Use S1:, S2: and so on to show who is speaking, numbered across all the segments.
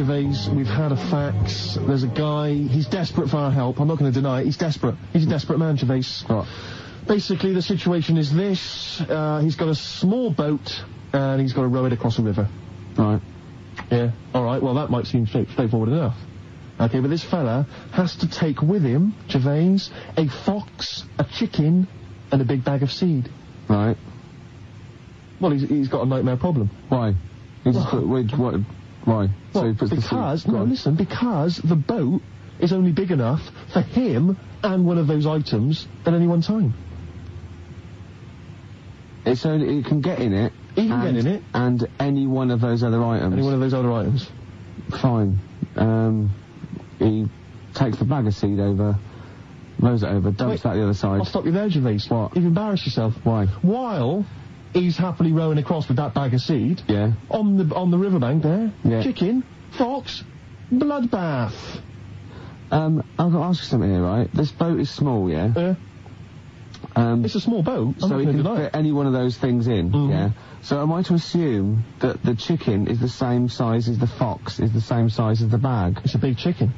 S1: Gervais, we've had a fax. There's a guy, he's desperate for our help. I'm not going to deny it. He's desperate. He's a desperate man, Gervais.
S2: What?
S1: Basically, the situation is this. Uh, he's got a small boat, and he's got to row it across a river.
S2: Right.
S1: Yeah. All right. Well, that might seem straight, straightforward enough. Okay, but this fella has to take with him, Gervais, a fox, a chicken, and a big bag of seed.
S2: Right.
S1: Well, he's, he's got a nightmare problem.
S2: Why? He just put, wait, what, why? so
S1: Well,
S2: he puts
S1: because,
S2: the
S1: no, listen, because the boat is only big enough for him and one of those items at any one time.
S2: It's only, it can get in it.
S1: He can
S2: and,
S1: get in it.
S2: And any one of those other items.
S1: Any one of those other items.
S2: Fine. Um, he takes the bag of seed over, rows it over, dumps
S1: Wait,
S2: that the other side.
S1: I'll stop you there, Gervais.
S2: What?
S1: You've embarrassed yourself.
S2: Why?
S1: While he's happily rowing across with that bag of seed,
S2: Yeah.
S1: on the on the riverbank there,
S2: Yeah.
S1: chicken, fox, bloodbath.
S2: Um, I've got to ask you something here, right? This boat is small, yeah?
S1: Uh,
S2: Um,
S1: it's a small boat. I'm
S2: so he can fit any one of those things in,
S1: Mhm.
S2: yeah? So am I to assume that the chicken is the same size as the fox, is the same size as the bag?
S1: It's a big chicken.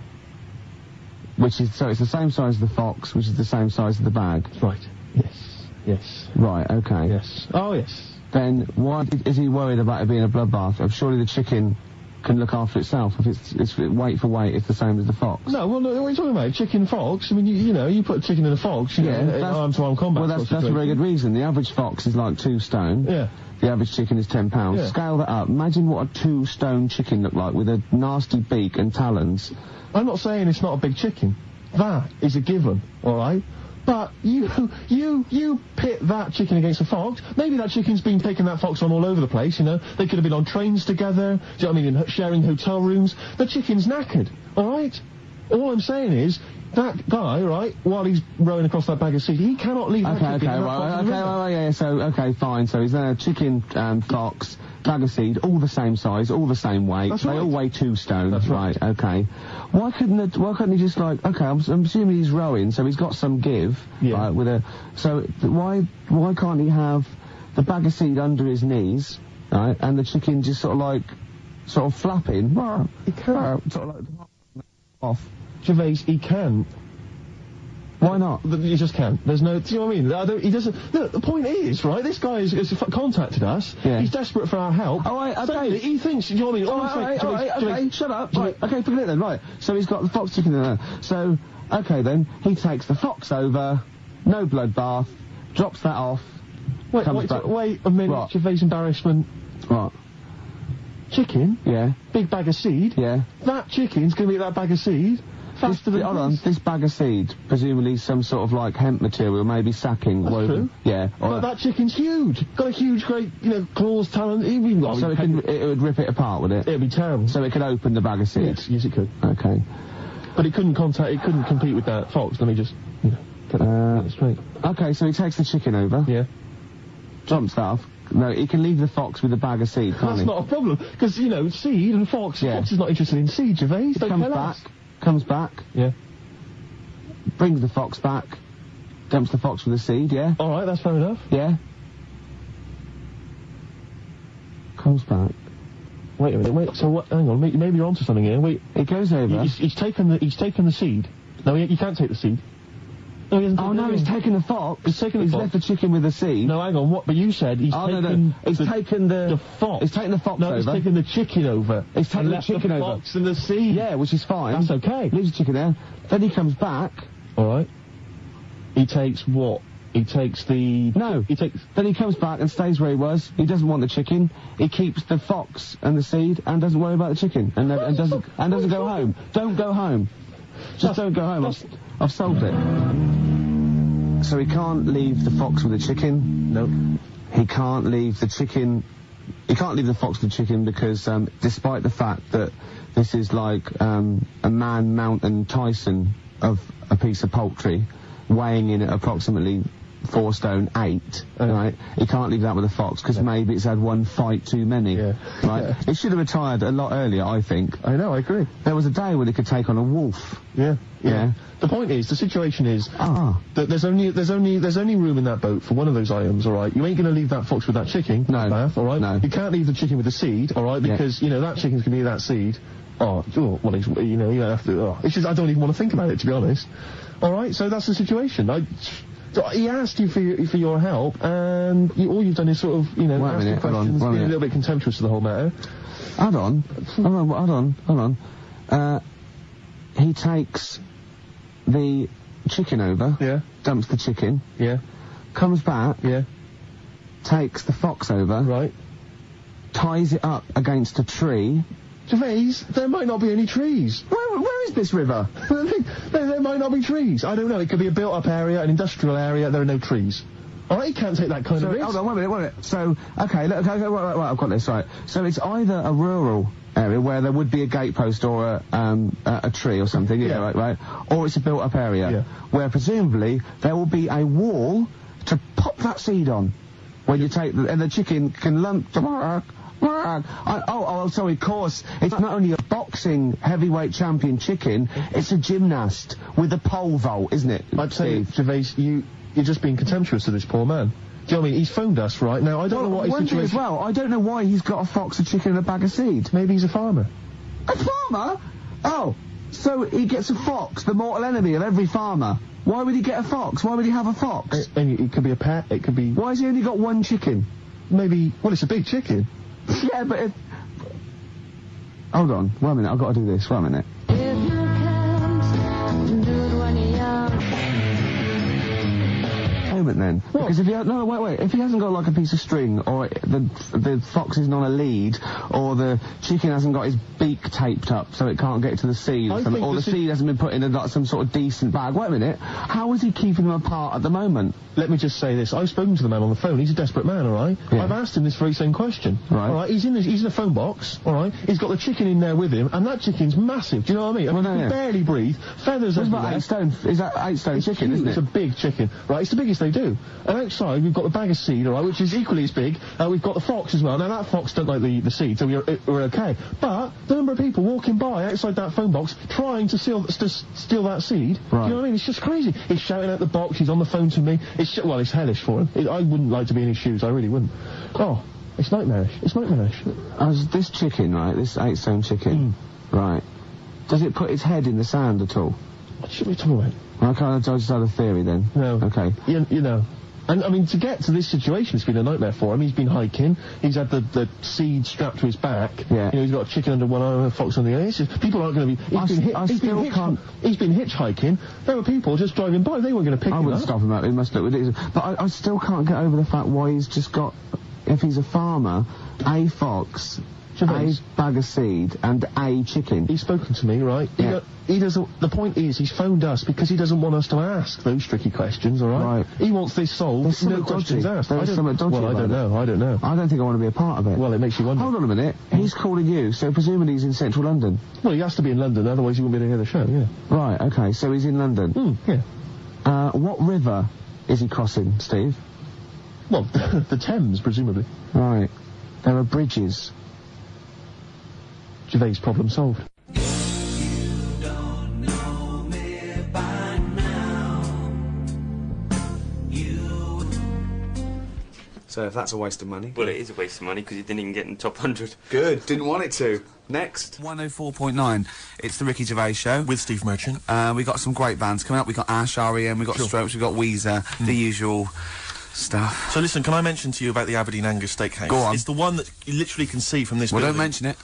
S2: Which is, so it's the same size as the fox, which is the same size as the bag.
S1: Right. Yes. Yes.
S2: Right, okay.
S1: Yes. Oh, yes.
S2: Then why is he worried about it being a bloodbath? Uh, Surely the chicken can look after itself. If it's, it's weight for weight, it's the same as the fox.
S1: No, well, no, what are you talking about? Chicken, fox? I mean, you, you know, you put a chicken in a fox, you
S2: Yeah,
S1: know, arm-to-arm combat.
S2: Well, that's, that's a very good reason. The average fox is like two stone.
S1: Yeah.
S2: The average chicken is ten pounds.
S1: Yeah.
S2: Scale that up. Imagine what a two stone chicken looked like with a nasty beak and talons.
S1: I'm not saying it's not a big chicken. That is a given, all right? But you, you, you pit that chicken against a fox. Maybe that chicken's been taking that fox on all over the place, you know? They could have been on trains together, do you know what I mean, in, sharing hotel rooms. The chicken's knackered, all right? All I'm saying is, that guy, right, while he's rowing across that bag of seed, he cannot leave that
S2: Okay,
S1: chicken
S2: okay,
S1: that
S2: right, okay, yeah, so, okay, fine. So he's there, a chicken, um, fox, bag of seed, all the same size, all the same weight.
S1: That's
S2: they
S1: right.
S2: all weigh two stone.
S1: That's right.
S2: okay. Why couldn't it, why couldn't he just like, okay, I'm, I'm assuming he's rowing, so he's got some give,
S1: Yeah.
S2: right, with a, so why, why can't he have the bag of seed under his knees, right, and the chicken just sort of like, sort of flapping,
S1: He can't.
S2: sort of like, off.
S1: Gervais, he can.
S2: Why not?
S1: You just can't. There's no. Do you know what I mean? I he doesn't. Look, the point is, right? This guy has, has contacted us.
S2: Yeah.
S1: He's desperate for our help.
S2: All right,
S1: So
S2: okay.
S1: he thinks. Do you know what I mean?
S2: All
S1: All
S2: right, all right, all right, okay, shut up. Right, okay, forget it then, right. So he's got the fox chicken in there. So, okay then, he takes the fox over, no bloodbath, drops that off.
S1: Wait, wait, wait a minute.
S2: What?
S1: Gervais embarrassment.
S2: What?
S1: Chicken,
S2: Yeah,
S1: big bag of seed.
S2: yeah.
S1: That chicken's going to be that bag of seed
S2: This, hold on,
S1: this.
S2: bag of seed, presumably some sort of like hemp material, maybe sacking,
S1: That's
S2: woven.
S1: true.
S2: Yeah.
S1: But that chicken's huge. Got a huge, great, you know, claws, talons. Even got.
S2: so it, can, it would rip it apart, would it?
S1: It'd be terrible.
S2: So it could open the bag of seed.
S1: yes, yes, it could.
S2: Okay.
S1: But it couldn't contact. It couldn't compete with that fox. Let me just, you know, get that,
S2: Uh,
S1: it straight.
S2: Okay, so he takes the chicken over,
S1: Yeah.
S2: drops that off. No, he can leave the fox with the bag of seed, can't
S1: That's
S2: he?
S1: not a problem, because, you know, seed and fox,
S2: Yeah.
S1: fox is not interested in seed, Gervais. Don't
S2: comes back,
S1: us.
S2: Comes back,
S1: Yeah.
S2: brings the fox back, dumps the fox with the seed, yeah?
S1: Alright, that's fair enough.
S2: Yeah? Comes back.
S1: Wait a minute, wait, so what, hang on, maybe, you're onto something here. Wait,
S2: He goes over.
S1: he's, he's taken the, he's taken the seed. No, he, he can't take the seed. Oh, no, he
S2: Oh no, he's taken the fox.
S1: He's taken the
S2: He's
S1: fox.
S2: left the chicken with the seed.
S1: No, hang on, what, but you said he's
S2: oh
S1: taken
S2: no. He's
S1: the,
S2: taken the,
S1: the fox.
S2: He's taken the fox
S1: no,
S2: over.
S1: he's taken the chicken over.
S2: He's taken the chicken
S1: the
S2: over.
S1: fox and the seed.
S2: Yeah, which is fine.
S1: That's okay.
S2: Leaves the chicken there. Then he comes back.
S1: Alright. He takes what? He takes the...
S2: No.
S1: He takes...
S2: Then he comes back and stays where he was. He doesn't want the chicken. He keeps the fox and the seed and doesn't worry about the chicken and, and doesn't and doesn't go home. Don't go home. Just don't go home. I've, I've solved it. So he can't leave the fox with the chicken.
S1: No.
S2: He can't leave the chicken. He can't leave the fox with the chicken because, um, despite the fact that this is like um, a man mountain Tyson of a piece of poultry, weighing in at approximately four stone eight,
S1: Uh.
S2: right? He can't leave that with a fox because maybe it's had one fight too many,
S1: Yeah.
S2: right?
S1: Yeah.
S2: It should have retired a lot earlier, I think.
S1: I know, I agree.
S2: There was a day when it could take on a wolf.
S1: Yeah.
S2: Yeah.
S1: The point is, the situation is
S2: Ah.
S1: that there's only there's only there's only room in that boat for one of those items. All right, you ain't gonna leave that fox with that chicken.
S2: No.
S1: Bath, all right.
S2: No.
S1: You can't leave the chicken with the seed. All right,
S2: Yeah.
S1: because you know that chicken's gonna be that seed. Oh, oh, well, you know, you have to. Oh, it's just I don't even want to think about it to be honest. All right, so that's the situation. I. He asked you for your, for your help, and you, all you've done is sort of, you know,
S2: Wait a
S1: ask him
S2: minute, hold on,
S1: questions,
S2: wait a
S1: being a little bit contemptuous of the whole matter.
S2: Hold on. Hold on, hold on, hold on. Uh, he takes the chicken over,
S1: Yeah,
S2: dumps the chicken,
S1: yeah,
S2: comes back,
S1: yeah.
S2: takes the fox over,
S1: Right.
S2: ties it up against a tree.
S1: Gervais, there might not be any trees.
S2: Where, where is this river?
S1: there, there might not be trees. I don't know. It could be a built-up area, an industrial area. There are no trees. All right, you can't take that kind
S2: So,
S1: of risk.
S2: hold on, a minute, a minute. So, okay, look, okay, right, right, right, I've got this, right. So it's either a rural area where there would be a gatepost or a, um, a, a tree or something, yeah, right, right, or it's a built-up area
S1: Yeah.
S2: where presumably there will be a wall to pop that seed on when you take the, and the chicken can lump. I, oh, oh, sorry, of course. It's not only a boxing heavyweight champion chicken, it's a gymnast with a pole vault, isn't it?
S1: I'd say, uh,
S2: Steve?
S1: Gervais, you, you're just being contemptuous of this poor man. Do you know what I mean? He's phoned us right now. I don't know what his situation.
S2: as well, I don't know why he's got a fox, a chicken, and a bag of seed.
S1: Maybe he's a farmer.
S2: A farmer? Oh, so he gets a fox, the mortal enemy of every farmer. Why would he get a fox? Why would he have a fox?
S1: And it could be a pet. It could be
S2: Why has he only got one chicken?
S1: maybe. Well, it's a big chicken.
S2: yeah, but. Hold on, one minute, I've got to do this, one minute. Moment then. Because if he no, wait, wait. If he hasn't got like a piece of string, or the the fox isn't on a lead, or the chicken hasn't got his beak taped up so it can't get to the seed, or, something, or the
S1: this
S2: seed hasn't been put in a, like, some sort of decent bag. Wait a minute. How is he keeping them apart at the moment?
S1: Let me just say this. I've spoken to the man on the phone. He's a desperate man, all right?
S2: Yeah.
S1: I've asked him this very same question.
S2: Right.
S1: All right. He's in, his, he's in a phone box, all right? He's got the chicken in there with him, and that chicken's massive. Do you know what I mean? I
S2: Well,
S1: mean,
S2: no,
S1: he
S2: yeah.
S1: can barely breathe. Feathers
S2: It's about eight stone. Is that eight stone chicken,
S1: Huge.
S2: isn't
S1: It's a big chicken, right? It's the biggest they do. And outside, we've got the bag of seed, all right, which is equally as big. Uh, we've got the fox as well. Now, that fox don't like the, the seed, so we're, we're okay. But the number of people walking by outside that phone box trying to steal, to steal that seed, do
S2: Right.
S1: you know what I mean? It's just crazy. He's shouting at the box, he's on the phone to me. It's, well, it's hellish for him. It, I wouldn't like to be in his shoes, I really wouldn't. Oh, it's nightmarish. It's nightmarish.
S2: As this chicken, right? This eight stone chicken, right? Does it put its head in the sand at all?
S1: What should we talk about?
S2: I can't. I just had a theory then.
S1: No.
S2: Okay.
S1: You, you know. And I mean, to get to this situation, it's been a nightmare for him. He's been hiking. He's had the, the seed strapped to his back.
S2: Yeah.
S1: You know, he's got a chicken under one arm and a fox on the other. It's just, people aren't going to be. He's
S2: I
S1: been, hit,
S2: I
S1: he's, been
S2: still
S1: hitch-
S2: can't-
S1: he's been hitchhiking. There were people just driving by. They weren't going to pick
S2: I
S1: him
S2: wouldn't
S1: up.
S2: stop him up. It must look ridiculous. But I, I still can't get over the fact why he's just got, if he's a farmer, a fox,
S1: Gervais.
S2: a bag of seed, and a chicken.
S1: He's spoken to me, right? He,
S2: Yeah.
S1: he doesn't. The point is, he's phoned us because he doesn't want us to ask those tricky questions. All right.
S2: Right.
S1: He wants this
S2: There's
S1: solved. No questions
S2: dodgy.
S1: asked.
S2: There's
S1: I
S2: something dodgy
S1: Well, I don't
S2: it.
S1: know. I don't know.
S2: I don't think I want to be a part of it.
S1: Well, it makes you wonder.
S2: Hold on a minute. He's calling you, so presumably he's in central London.
S1: Well, he has to be in London, otherwise he wouldn't be able to hear the show. Yeah.
S2: Right, okay, so he's in London.
S1: Hmm. Yeah.
S2: Uh, what river is he crossing, Steve?
S1: Well, the Thames, presumably.
S2: Right. There are bridges.
S1: Gervais problem solved.
S3: So if that's a waste of money.
S4: Well, it is a waste of money because you didn't even get in the top 100.
S3: Good. Didn't want it to. Next.
S5: 104.9. It's the Ricky Gervais Show.
S6: with Steve Merchant.
S5: Uh, we got some great bands coming up. We got Ash, R.E.M., we got Strokes, we got Weezer,
S6: Hmm.
S5: the usual stuff.
S6: So listen, can I mention to you about the Aberdeen Angus Steakhouse?
S5: Go on.
S6: It's the one that you literally can see from this
S5: Well, don't mention it.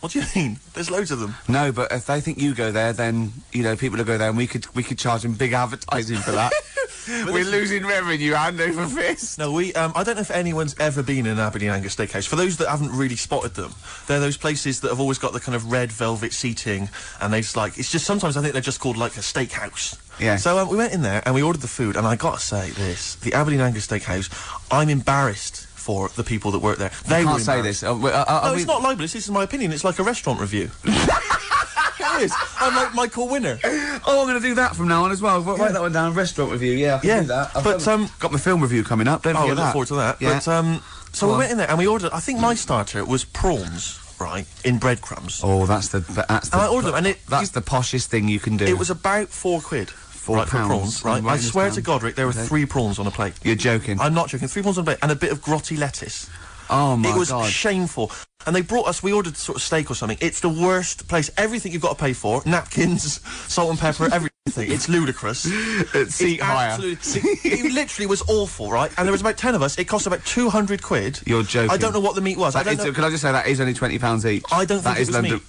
S6: What do you mean? There's loads of them.
S5: No, but if they think you go there, then you know people will go there, and we could we could charge them big advertising for that. We're losing revenue hand over fist.
S6: No, we. Um, I don't know if anyone's ever been in an Aberdeen Angus Steakhouse. For those that haven't really spotted them, they're those places that have always got the kind of red velvet seating, and they just like. It's just sometimes I think they're just called like a steakhouse.
S5: Yeah.
S6: So um, we went in there and we ordered the food, and I gotta say this: the Aberdeen Angus Steakhouse. I'm embarrassed for the people that work there. They
S5: I can't say this. We- uh, uh,
S6: No, it's not libelous. This is my opinion. It's like a restaurant review. it is. I'm like Michael Winner.
S5: Oh, I'm going to do that from now on as well. Write write that one down. Restaurant review. Yeah, I can
S6: Yeah,
S5: do that. I've
S6: but,
S5: got,
S6: um,
S5: got my film review coming up. Don't
S6: Oh, I
S5: forget
S6: look
S5: that.
S6: forward to that.
S5: Yeah.
S6: But um, so
S5: Go
S6: we
S5: on.
S6: went in there and we ordered. I think my starter was prawns, right, in breadcrumbs.
S5: Oh, that's the that's the
S6: And I ordered them, and it-
S5: that's the poshest thing you can do.
S6: It was about four quid.
S5: Four
S6: right, for
S5: pounds.
S6: prawns, right? I swear
S5: down.
S6: to God, Rick, there were
S5: Okay.
S6: three prawns on a plate.
S5: You're joking.
S6: I'm not joking. Three prawns on a plate and a bit of grotty lettuce.
S5: Oh, my god!
S6: It was
S5: God.
S6: shameful. And they brought us, we ordered sort of steak or something. It's the worst place. Everything you've got to pay for, napkins, salt and pepper, everything. It's ludicrous. It's
S5: hire.
S6: absolutely- it literally was awful, right? And there was about 10 of us. It cost about 200 quid.
S5: You're joking.
S6: I don't know what the meat was. I don't
S5: is,
S6: know.
S5: Can I just say that is only twenty pounds each?
S6: I don't
S5: That
S6: think
S5: is
S6: it was
S5: London.
S6: meat.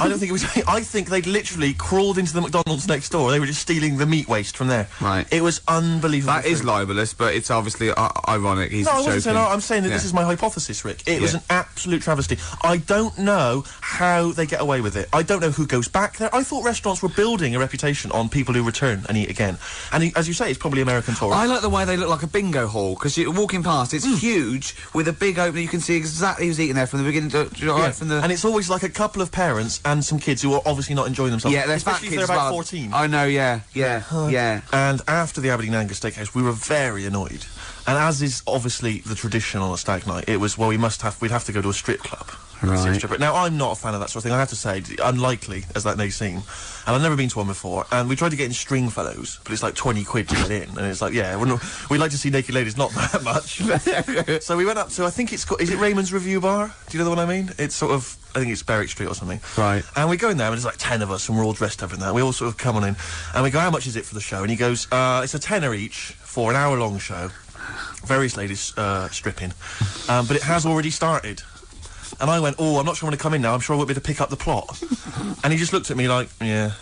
S6: I don't think it was. I think they'd literally crawled into the McDonald's next door. They were just stealing the meat waste from there.
S5: Right.
S6: It was unbelievable.
S5: That is libelous, but it's obviously uh, ironic. He's
S6: No, I wasn't saying. I'm saying that this is my hypothesis, Rick. It was an absolute travesty. I don't know how they get away with it. I don't know who goes back there. I thought restaurants were building a reputation on people who return and eat again. And he, as you say, it's probably American tourists.
S5: I like the way they look like a bingo hall because you're walking past. It's
S6: Hmm.
S5: huge with a big opening. You can see exactly who's eating there from the beginning to know,
S6: Yeah.
S5: from the.
S6: and it's always like a couple of parents and some kids who are obviously not enjoying themselves.
S5: yeah,
S6: especially if they're about
S5: well.
S6: 14.
S5: I know. Yeah, yeah, yeah.
S6: And after the Aberdeen Angus Steakhouse, we were very annoyed. And as is obviously the tradition on a stag night, it was well, we must have, we'd have to go to a strip club. and see a
S5: Right.
S6: stripper. Now, I'm not a fan of that sort of thing. I have to say, unlikely as that may seem. And I've never been to one before. And we tried to get in Stringfellows, but it's like 20 quid to get in. And it's like, yeah, we're not, we'd like to see naked ladies, not that much. so we went up to, I think it's called, is it Raymond's Revuebar? Do you know the one I mean? It's sort of, I think it's Berwick Street or something.
S5: Right.
S6: And we go in there, and there's like 10 of us, and we're all dressed up in that. We all sort of come on in, and we go, how much is it for the show? And he goes, uh, it's a tenner each for an hour long show. Various ladies uh, stripping. Um, but it has already started. And I went, oh, I'm not sure I'm going to come in now. I'm sure I won't be able to pick up the plot. and he just looked at me like, yeah.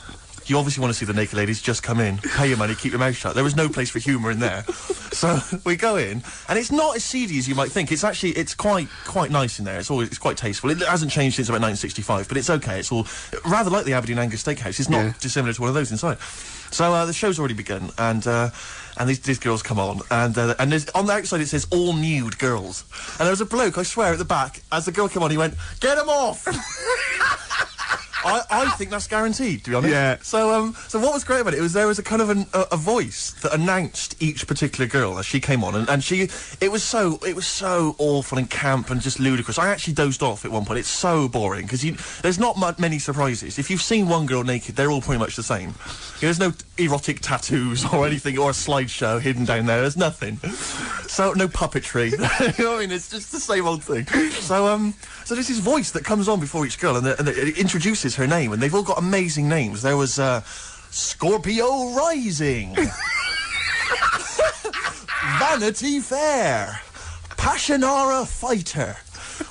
S6: You obviously want to see the naked ladies, just come in, pay your money, keep your mouth shut. There was no place for humour in there. so we go in, and it's not as seedy as you might think. It's actually, it's quite, quite nice in there. It's always, it's quite tasteful. It hasn't changed since about 1965, but it's okay. It's all, rather like the Aberdeen Angus Steakhouse. It's not
S5: Yeah.
S6: dissimilar to one of those inside. So uh, the show's already begun, and uh, and these, these girls come on, and uh, and there's, on the outside it says all nude girls, and there was a bloke, I swear, at the back. As the girl came on, he went, "Get them off." I, I think that's guaranteed, to be honest.
S5: Yeah.
S6: So, um, so what was great about it was there was a kind of an, a, a voice that announced each particular girl as she came on, and, and she, it was so, it was so awful and camp and just ludicrous. I actually dozed off at one point. It's so boring because you, there's not many surprises. If you've seen one girl naked, they're all pretty much the same. There's no erotic tattoos or anything or a slideshow hidden down there. There's nothing. So no puppetry. you know I mean? It's just the same old thing. So um, so there's this voice that comes on before each girl, and, the, and the, it introduces her name, and they've all got amazing names. There was uh, Scorpio Rising, Vanity Fair, Passionara Fighter.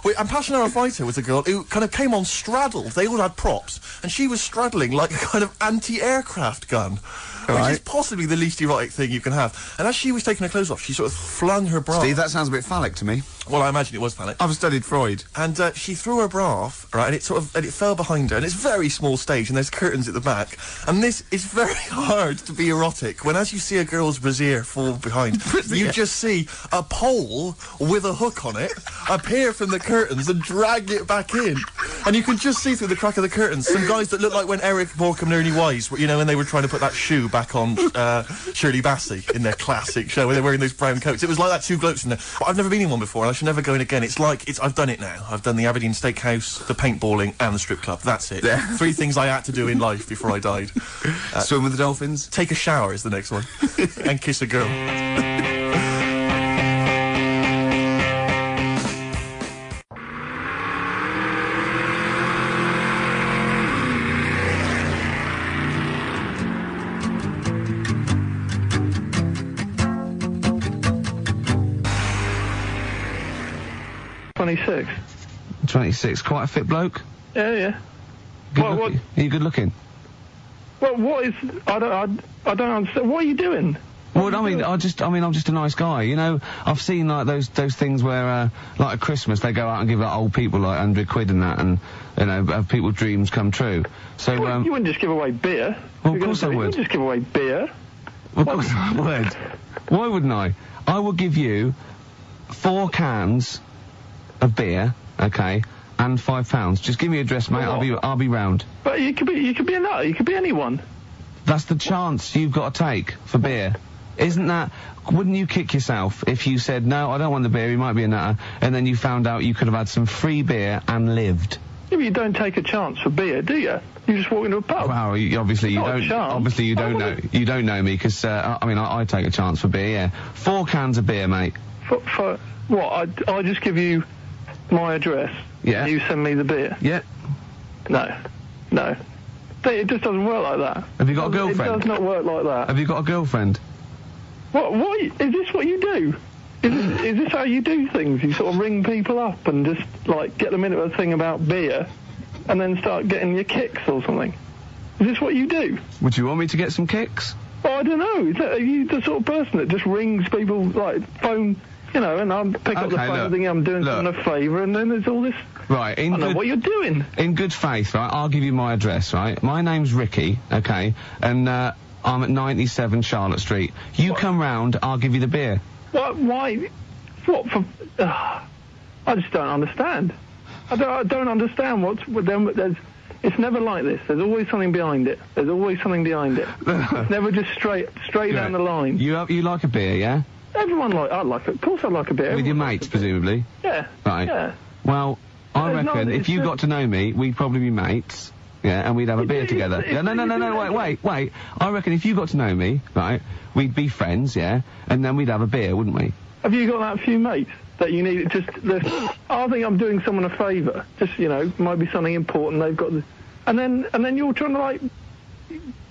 S6: Wait, and Passionara Fighter was a girl who kind of came on straddled. They all had props, and she was straddling like a kind of anti-aircraft gun. Which is possibly the least erotic thing you can have. And as she was taking her clothes off, she sort of flung her bra.
S5: Steve, that sounds a bit phallic to me.
S6: Well, I imagine it was phallic.
S5: I've studied Freud.
S6: And uh, she threw her bra off, right, and it sort of and it fell behind her, and it's a very small stage, and there's curtains at the back, and this is very hard to be erotic when, as you see a girl's brassiere fall behind, you just see a pole with a hook on it appear from the curtains and drag it back in, and you can just see through the crack of the curtains some guys that look like when Eric Morecambe and Ernie Wise, you know, when they were trying to put that shoe back on uh, Shirley Bassey in their classic show, where they're wearing those brown coats. It was like that, two blokes in there. But I've never been in one before, I should never go in again. It's like it's. I've done it now. I've done the Aberdeen Steakhouse, the paintballing, and the strip club. That's it. Three things I had to do in life before I died.
S5: Swim with the dolphins.
S6: Take a shower is the next one, and kiss a girl.
S2: 26, quite a fit bloke.
S7: Yeah, yeah.
S2: Good
S7: Well,
S2: looking. Are you good looking?
S7: Well, what is? I don't. I, I don't understand. What are you doing?
S2: Well, I mean, I just, I mean, I'm just a nice guy. You know, I've seen like those those things where, uh, like at Christmas, they go out and give like old people like hundred quid and that, and you know, have people's dreams come true. So,
S7: Well,
S2: um,
S7: you wouldn't just give away beer.
S2: Well, of course I
S7: it. You
S2: would.
S7: wouldn't just give away beer.
S2: of course I would. Why wouldn't I? I will give you four cans of beer, okay, and five pounds. Just give me your address, mate. I'll be, I'll be round.
S7: But you could be. You could be a nutter. You could be anyone.
S2: That's the chance you've got to take for beer. Isn't that? Wouldn't you kick yourself if you said no? I don't want the beer. You might be a nutter, and then you found out you could have had some free beer and lived.
S7: Yeah, but you don't take a chance for beer, do you? You just walk into a pub.
S2: Wow, you, obviously you
S7: Not a
S2: don't.
S7: chance.
S2: Obviously you don't know. You don't know me because uh, I I mean I, I take a chance for beer. Yeah, four cans of beer, mate.
S7: For, for what? I, I just give you my address,
S2: Yeah.
S7: you send me the beer.
S2: Yeah.
S7: No, no. It just doesn't work like that.
S2: Have you got a girlfriend?
S7: It does not work like that.
S2: Have you got a girlfriend?
S7: What? What? Is this what you do? Is this, is this how you do things? You sort of ring people up and just like get them into a thing about beer, and then start getting your kicks or something. Is this what you do?
S2: Would you want me to get some kicks?
S7: Well, I don't know. Is that, are you the sort of person that just rings people like phone? You know, and I pick up the phone
S2: look,
S7: and think I'm doing
S2: look.
S7: someone a favour, and then there's all this.
S2: Right,
S7: I
S2: in
S7: don't know what you're doing.
S2: in good faith, right, I'll give you my address, right? My name's Ricky, okay, and, uh, I'm at 97 Charlotte Street. You come round, I'll give you the beer.
S7: What? Why? What for? Uh, I just don't understand. I don't, I don't understand what's them. There's, it's never like this. There's always something behind it. There's always something behind it. it's never just straight straight down the line.
S2: You, have- you like a beer, yeah?
S7: Everyone like I like it. Of course, I like a beer.
S2: With your mates,
S7: likes a bit.
S2: presumably?
S7: Yeah.
S2: Right.
S7: Yeah.
S2: Well, I
S7: There's no-
S2: reckon if you got to know me, we'd probably be mates. Yeah, and we'd have a beer together.
S7: it's-
S2: Yeah, no, no, no, no, wait, wait, wait. I reckon if you got to know me, right, we'd be friends, yeah, and then we'd have a beer, wouldn't we?
S7: Have you got that few mates that you need? Just the, I think I'm doing someone a favour. Just you know, might be something important. They've got, the, and then and then you're trying to like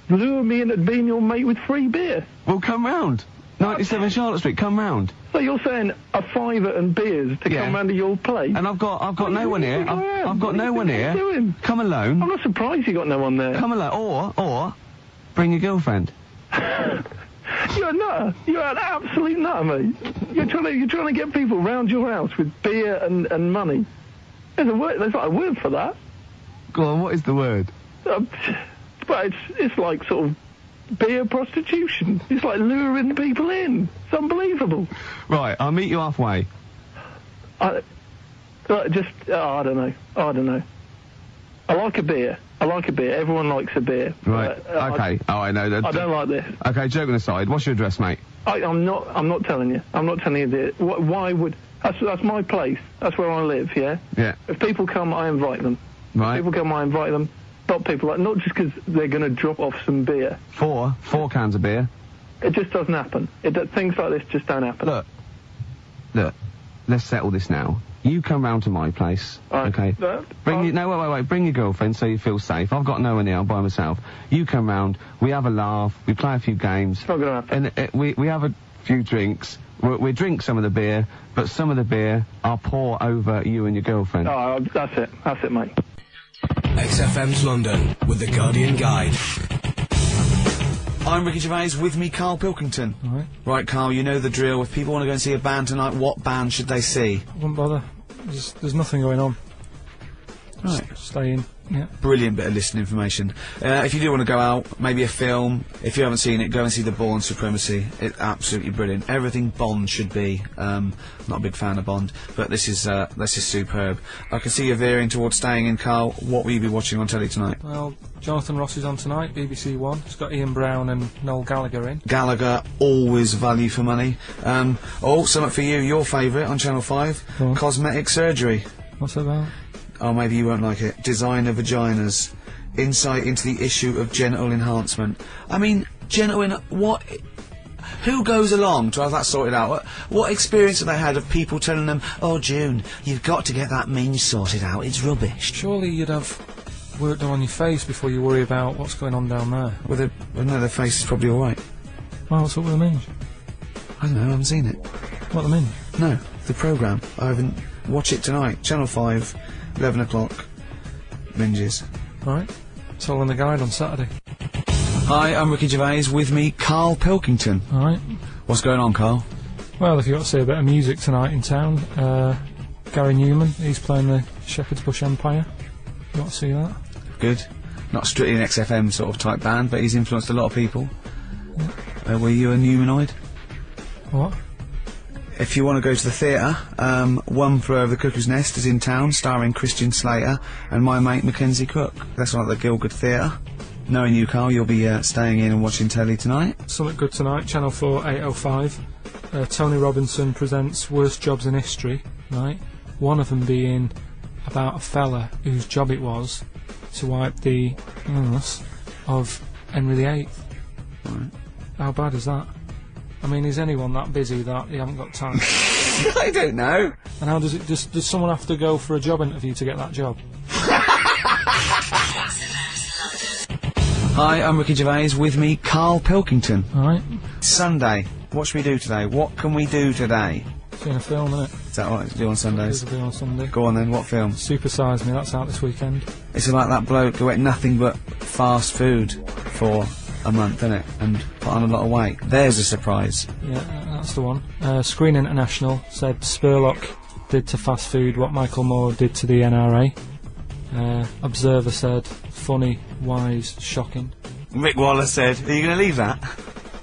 S7: lure me into being your mate with free beer.
S2: Well, come round. 97 Charlotte Street, come round.
S7: So you're saying a fiver and beers to
S2: Yeah.
S7: come round to your place?
S2: And I've got, I've got no one here. I've. I've got no one here.
S7: Doing?
S2: Come alone.
S7: I'm not surprised you got no one there.
S2: Come alone. Or, or, bring your girlfriend.
S7: You're a nutter. You're an absolute nutter, mate. You're trying to you're trying to get people round your house with beer and, and money. There's a word. There's like a word for that.
S2: Go on, what is the word?
S7: Uh, but it's it's like sort of beer prostitution. It's like luring people in. It's unbelievable.
S2: Right, I'll meet you halfway.
S7: I, uh, just oh, I don't know. I don't know. I like a beer. I like a beer. Everyone likes a beer.
S2: Right,
S7: Uh, I-
S2: okay. oh, I know that.
S7: I don't like this.
S2: Okay, joking aside, what's your address, mate?
S7: I, I'm not. I'm not telling you. I'm not telling you this. Wh- Why would? That's that's my place. That's where I live. Yeah.
S2: Yeah.
S7: If people come, I invite them.
S2: Right.
S7: People come, I invite them. Not people like not just because they're going to drop off some beer.
S2: Four, four cans of beer.
S7: It just doesn't happen. It things like this just don't happen.
S2: Look, look, let's settle this now. You come round to my place,
S7: Right.
S2: okay?
S7: Uh,
S2: Bring
S7: uh,
S2: your, no, wait, wait, wait. Bring your girlfriend so you feel safe. I've got no one here. I'm by myself. You come round. We have a laugh. We play a few games.
S7: It's not going to happen.
S2: And uh, we we have a few drinks. We, we drink some of the beer, but some of the beer I'll pour over you and your girlfriend.
S7: Oh, that's it. That's it, mate.
S8: XFM's London with the Guardian Guide. I'm Ricky Gervais, with me Karl Pilkington.
S9: Alright.
S8: Right, Karl, you know the drill. If people want to go and see a band tonight, what band should they see?
S9: Wouldn't bother. There's, there's nothing going on.
S8: Right.
S9: Stay in. Yeah.
S8: Brilliant bit of listening information. Uh, if you do want to go out, maybe a film, if you haven't seen it, go and see The Bourne Supremacy. It's absolutely brilliant. Everything Bond should be. Um, not a big fan of Bond, but this is uh, this is superb. I can see you veering towards staying in, Karl. What will you be watching on telly tonight?
S9: Well, Jonathan Ross is on tonight, BBC One. It's got Ian Brown and Noel Gallagher in.
S8: Gallagher, always value for money. Um, oh, something for you, your favourite on Channel 5,
S9: Go.
S8: Cosmetic Surgery.
S9: What's that about?
S8: Oh, maybe you won't like it. Designer Vaginas. Insight into the issue of genital enhancement. I mean, genital en- what... Who goes along to have that sorted out? What, what experience have they had of people telling them, oh, June, you've got to get that minge sorted out, it's rubbish?
S9: Surely you'd have work done on your face before you worry about what's going on down there.
S8: Well, they- well, no, their face is probably alright.
S9: Well, what's up with the minge?
S8: I don't know, I haven't seen it.
S9: What the minge?
S8: No, the programme. I haven't... Watch it tonight. Channel 5, 11 o'clock. Minges.
S9: Right. It's all in the guide on Saturday.
S8: Hi, I'm Ricky Gervais. With me, Karl Pilkington.
S9: Alright.
S8: What's going on, Karl?
S9: Well, if you've got to see a bit of music tonight in town, uh, Gary Numan, he's playing the Shepherd's Bush Empire. You want to see that?
S8: Good. Not strictly an XFM sort of type band, but he's influenced a lot of people. Uh, were you a Numanoid?
S9: What?
S8: If you want to go to the theatre, um, One Flew Over the Cuckoo's Nest is in town, starring Christian Slater and my mate Mackenzie Crook. That's on at the Gielgud Theatre. Knowing you, Karl, you'll be uh, staying in and watching telly tonight.
S9: Something good tonight, Channel 4, 805. Uh, Tony Robinson presents Worst Jobs in History, right? One of them being about a fella whose job it was to wipe the illness of Henry VIII. Right. How bad is that? I mean, is anyone that busy that they haven't got time?
S8: I don't know.
S9: And how does it? Does, does someone have to go for a job interview to get that job?
S8: Hi, I'm Ricky Gervais. With me, Karl Pilkington.
S9: All right.
S8: Sunday. What should we do today? What can we do today?
S9: Seeing a film, innit?
S8: Is that what to do on Sundays?
S9: There's a on Sunday.
S8: Go on then. What film?
S9: Super Size Me. That's out this weekend.
S8: It's about that bloke who ate nothing but fast food for a month, isn't it? And put on a lot of weight. There's a surprise.
S9: Yeah, uh, that's the one. Uh, Screen International said Spurlock did to fast food what Michael Moore did to the NRA. Uh, Observer said funny, wise, shocking.
S8: Rik Waller said, "Are you going to leave that?"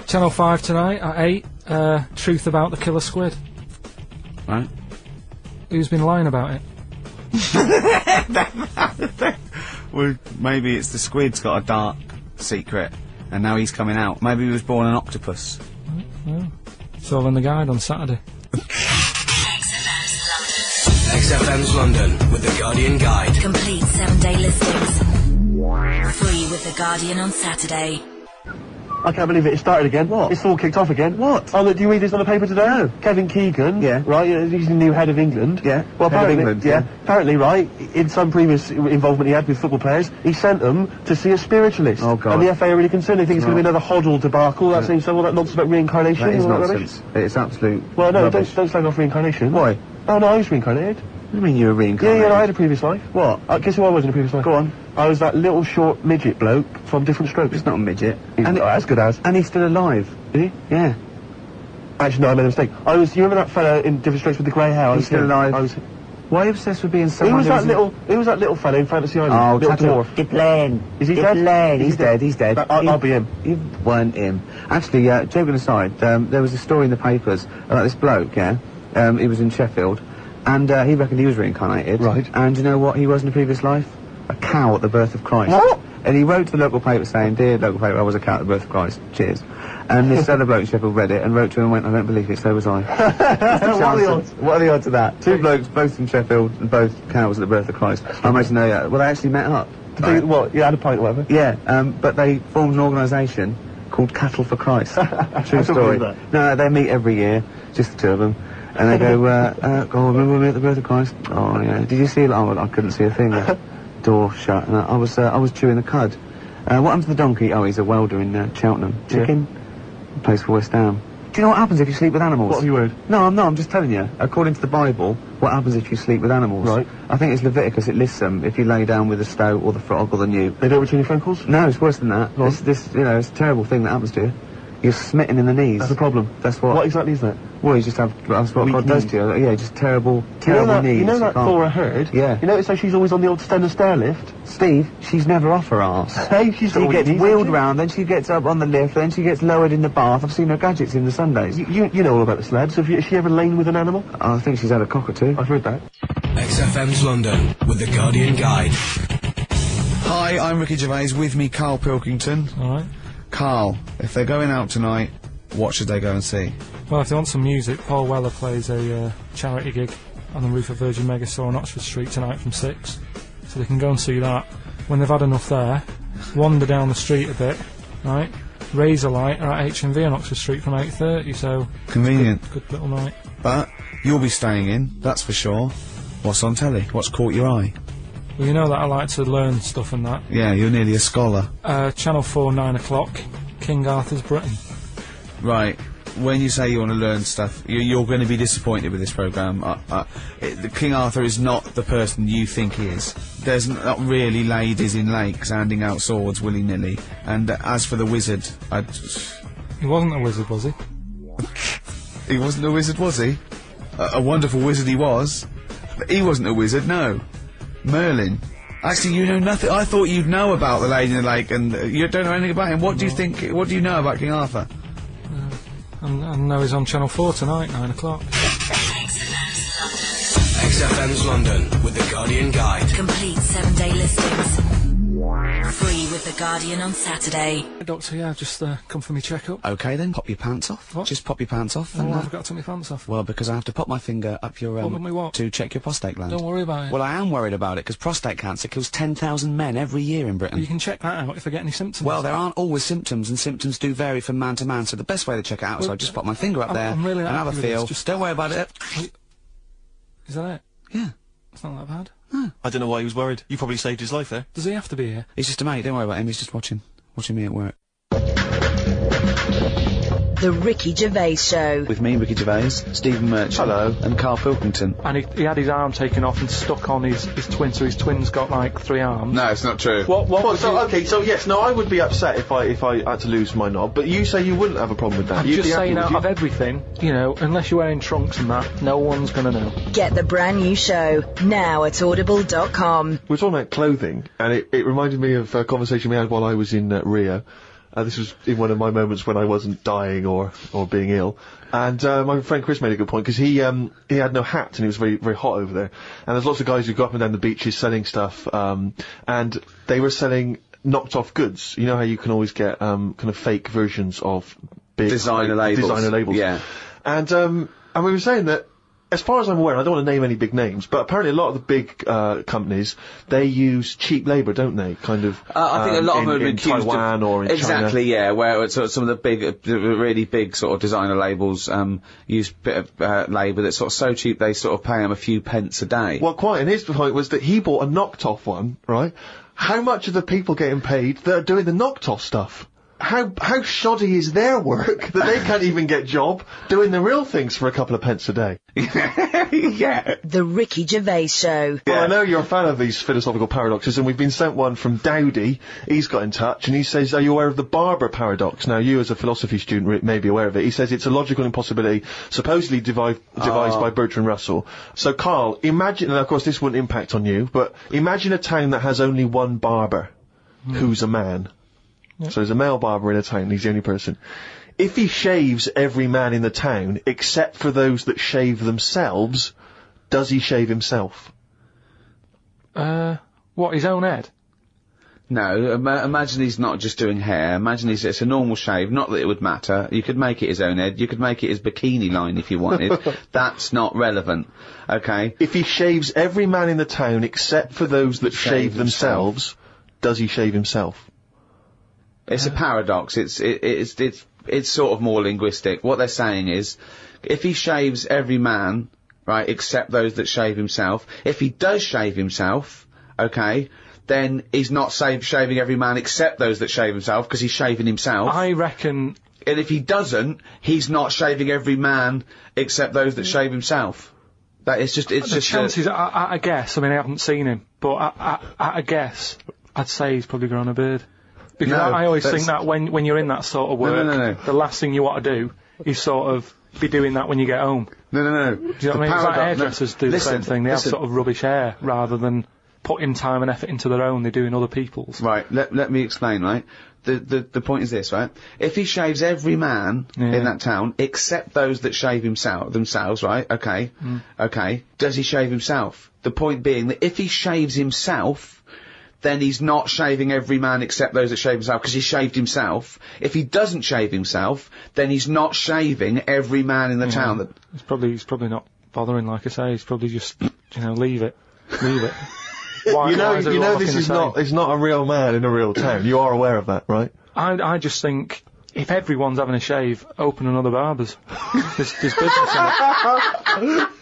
S9: Channel 5 tonight at 8. Uh, truth about the killer squid.
S8: Right.
S9: Who's been lying about it?
S8: Well, maybe it's the squid's got a dark secret, and now he's coming out. Maybe he was born an octopus.
S9: It's all in the guide on Saturday.
S10: XFM's London with the Guardian Guide.
S11: Complete seven day listings. Free with The Guardian on Saturday.
S1: I can't believe it. It started again. What? It's all kicked off again. What? Oh, look, do you read this on the paper today? No. Kevin Keegan. Yeah. Right. yeah, He's the new head of England. Yeah. Well,
S8: Head of
S1: apparently,
S8: England,
S1: yeah.
S8: yeah.
S1: Apparently, right. In some previous involvement he had with football players, he sent them to see a spiritualist. Oh
S2: God.
S1: And the FA are really concerned. They think it's going to be another Hoddle debacle. That seems so all that nonsense about reincarnation.
S2: That is
S1: rubbish.
S2: nonsense. It's absolute.
S1: Well, no,
S2: rubbish.
S1: don't, don't slag off reincarnation. Why? Oh no, I was reincarnated.
S2: What do you mean you were
S1: Yeah,
S2: reincarnated?
S1: yeah, I had a previous life. What? Uh, guess who I was in a previous life? Go on. I was that little short midget bloke from Diff'rent Strokes. He's
S2: not a midget.
S1: He's
S2: And
S1: as good as.
S2: And he's still alive.
S1: Is he?
S2: Yeah.
S1: Actually, no, I made a mistake. I was. You remember that fella in Diff'rent Strokes with the grey hair? I
S2: He's
S1: was
S2: still
S1: him.
S2: alive.
S1: I was.
S2: Why are you obsessed with being
S1: Who
S2: someone
S1: was that little? Who was that little fella in Fantasy Island?
S2: Oh,
S1: little dwarf.
S2: Ghislaine.
S1: Is he dead?
S2: He's
S1: he
S2: dead. He's dead.
S1: That- I'll, I'll be him.
S2: You weren't him. Actually, uh, joking aside, um, there was a story in the papers about this bloke, yeah? Um, he was in Sheffield, and uh, he reckoned he was reincarnated. Right. And you know what he was in a previous life? A cow at the birth of Christ.
S1: What?
S2: And he wrote to the local paper saying, Dear local paper, I was a cow at the birth of Christ. Cheers. And this other bloke in Sheffield read it and wrote to him and went, I don't believe it, so was I.
S1: what are the odds?
S2: What are the odds of that? Two blokes, both from Sheffield, and both cows at the birth of Christ. I imagine they, uh, well, they actually met up.
S1: To do what? Yeah, had a pint or whatever.
S2: Yeah, um, but they formed an organisation called Cattle for Christ. True story. No, they meet every year, just the two of them, and they go, uh, uh, "Oh, remember me at the birth of Christ? Oh, yeah. Did you see it? Oh, I couldn't see a thing. The Door shut, and I, was, uh, I was chewing the cud. Uh, what happened to the donkey? Oh, he's a welder in uh, Cheltenham.
S1: Yeah.
S2: Chicken. Plays for West Ham. Do you know what happens if you sleep with animals?
S1: What have you heard?
S2: No, I'm not. I'm just telling you. According to the Bible, what happens if you sleep with animals?
S1: Right.
S2: I think it's Leviticus. It lists them. If you lay down with the stoat or the frog or the newt.
S1: They don't return your phone calls.
S2: No, it's worse than that. This, this, you know, it's a terrible thing that happens to you. You're smitten in the knees.
S1: That's the problem.
S2: That's what.
S1: What exactly is that?
S2: Well, you just have. That's what
S1: Weak
S2: God does to you. Yeah, just terrible,
S1: You know
S2: terrible
S1: that,
S2: knees.
S1: you know that
S2: can't-
S1: Thora Hird?
S2: Yeah.
S1: You notice how she's always on the old Stannah stair lift?
S2: Steve, she's never off her arse.
S1: Hey, she's
S2: She gets
S1: knees,
S2: wheeled
S1: she?
S2: round, then she gets up on the lift, then she gets lowered in the bath. I've seen her gadgets in the Sundays.
S1: You, you, you know all about the slabs. Have, you, has she ever lain with an animal?
S2: I think she's had a cockatoo.
S1: I've heard that.
S10: XFM's London with the Guardian Guide.
S8: Hi, I'm Ricky Gervais. With me, Karl Pilkington.
S9: All right.
S8: Karl, if they're going out tonight, what should they go and see?
S9: Well, if they want some music, Paul Weller plays a uh, charity gig on the roof of Virgin Megastore on Oxford Street tonight from 6. So they can go and see that. When they've had enough there, wander down the street a bit, right? Razorlight are at HMV on Oxford Street from 8.30, so...
S8: Convenient.
S9: Good, good little night.
S8: But you'll be staying in, that's for sure. What's on telly? What's caught your eye?
S9: Well, you know that I like to learn stuff and that.
S8: Yeah, you're nearly a scholar.
S9: Uh, Channel 4, 9 o'clock, King Arthur's Britain.
S8: Right. When you say you want to learn stuff, you, you're going to be disappointed with this program. Uh, uh, it, the King Arthur is not the person you think he is. There's not really ladies in lakes handing out swords willy nilly. And uh, as for the wizard, I,
S9: He wasn't a wizard, was he?
S8: he wasn't a wizard, was he? A, a wonderful wizard he was. But he wasn't a wizard, no. Merlin. Actually, you know nothing. I thought you'd know about the Lady in the Lake, and uh, you don't know anything about him. What do you think? What do you know about King Arthur?
S9: And I know he's on Channel 4 tonight, 9 o'clock.
S10: XFM's London with the Guardian Guide.
S11: Complete seven day listings. Free with
S12: with The Guardian on Saturday.
S9: Doctor, yeah, just uh, come for me checkup.
S2: Okay then, pop your pants off.
S9: What?
S2: Just pop your pants off.
S9: Oh,
S2: and, uh,
S9: I've got to take my pants off.
S2: well, because I have to put my finger up your um
S9: What, me what?
S2: to check your prostate gland.
S9: Don't worry about it.
S2: Well, I am worried about it because prostate cancer kills 10,000 men every year in Britain.
S9: you can check that out if I get any symptoms.
S2: Well, there aren't always symptoms, and symptoms do vary from man to man. So the best way to check it out is I just pop my finger up
S9: I'm-
S2: there
S9: I'm really
S2: and have a
S9: happy with this,
S2: feel.
S9: just-
S2: Don't worry about it.
S9: Is that it?
S2: Yeah.
S9: It's not that bad.
S13: I don't know why he was worried. You probably saved his life there.
S9: Does he have to be here?
S2: He's just a mate. Don't worry about him. He's just watching, watching me at work.
S12: The Ricky Gervais Show.
S2: With me, Ricky Gervais, Stephen Merchant, hello, and Karl Pilkington.
S9: And he, he had his arm taken off and stuck on his, his twin, so his twin's got like three arms.
S2: No, it's not true.
S9: What, what
S6: Well, so,
S9: you-
S6: okay, so yes, no, I would be upset if I if I had to lose my knob, but you say you wouldn't have a problem with that.
S9: I'm
S6: You'd
S9: just
S6: be
S9: saying
S6: would
S9: out
S6: you?
S9: of everything, you know, unless you're wearing trunks and that, no one's gonna know.
S12: Get the brand new show now at audible.com.
S6: We're talking about clothing, and it, it reminded me of a conversation we had while I was in uh, Rio. Uh, this was in one of my moments when I wasn't dying or, or being ill. And uh, my friend Chris made a good point because he um, he had no hat and it was very very hot over there. And there's lots of guys who go up and down the beaches selling stuff, um, and they were selling knocked off goods. You know how you can always get um, kind of fake versions of big
S2: Designer labels.
S6: designer labels.
S2: Yeah.
S6: And um, and we were saying that, as far as I'm aware, I don't want to name any big names, but apparently a lot of the big uh, companies they use cheap labour, don't they? Kind of.
S2: Uh, I think
S6: um,
S2: a lot
S6: in,
S2: of them are
S6: in
S2: accused
S6: Taiwan
S2: of
S6: or in
S2: exactly,
S6: China.
S2: yeah. Where sort of some of the big, uh, really big sort of designer labels um, use bit of uh, labour that's sort of so cheap they sort of pay them a few pence a day.
S6: Well, quite. And his point was that he bought a knocked off one, right? How much are the people getting paid that are doing the knocked off stuff? How how shoddy is their work that they can't even get job doing the real things for a couple of pence a day?
S2: yeah.
S12: The Ricky Gervais Show.
S6: Well, I know you're a fan of these philosophical paradoxes, and we've been sent one from Dowdy. He's got in touch, and he says, "Are you aware of the Barber paradox?" Now, you as a philosophy student may be aware of it. He says it's a logical impossibility, supposedly devi- devised
S2: Ah.
S6: by Bertrand Russell. So, Karl, imagine, and of course this wouldn't impact on you, but imagine a town that has only one barber, who's a man. So there's a male barber in a town, he's the only person. If he shaves every man in the town, except for those that shave themselves, does he shave himself?
S9: Uh, what, his own head?
S2: No, ima- imagine he's not just doing hair. Imagine he's it's a normal shave. Not that it would matter. You could make it his own head. You could make it his bikini line if you wanted. That's not relevant. Okay.
S6: If he shaves every man in the town except for those that
S2: Shave
S6: shave themselves, does he shave himself?
S2: It's a paradox. It's it, it's it's it's sort of more linguistic. What they're saying is, if he shaves every man, right, except those that shave himself, if he does shave himself, okay, then he's not save, shaving every man except those that shave himself because he's shaving himself.
S9: I reckon.
S2: And if he doesn't, he's not shaving every man except those that shave himself. That is just it's
S9: the
S2: just a-
S9: chances, I, I, I guess, I mean, I haven't seen him, but I, I, I, I guess, I'd say he's probably grown a beard. Because
S2: No,
S9: I, always think that when, when you're in that sort of work,
S2: no, no, no.
S9: the last thing you want to do is sort of be doing that when you get home.
S2: No, no, no.
S9: Do you know
S2: The
S9: what I mean? It's like hairdressers do the same thing. They
S2: listen.
S9: have sort of rubbish hair rather than putting time and effort into their own. They do in other people's.
S2: Right, let, let me explain, right? The, the, the point is this, right? If he shaves every man in that town, except those that shave himself, themselves, right? Okay.
S9: Mm.
S2: Okay. Does he shave himself? The point being that if he shaves himself, then he's not shaving every man except those that shave himself because he shaved himself. If he doesn't shave himself, then he's not shaving every man in the
S9: Yeah.
S2: town that
S9: He's probably he's probably not bothering. Like I say, he's probably just you know leave it, leave it. Why-
S6: you know, you know this is
S9: same?
S6: not, it's not a real man in a real town. You are aware of that, right?
S9: I I just think if everyone's having a shave, open another barber's. there's, there's business in it.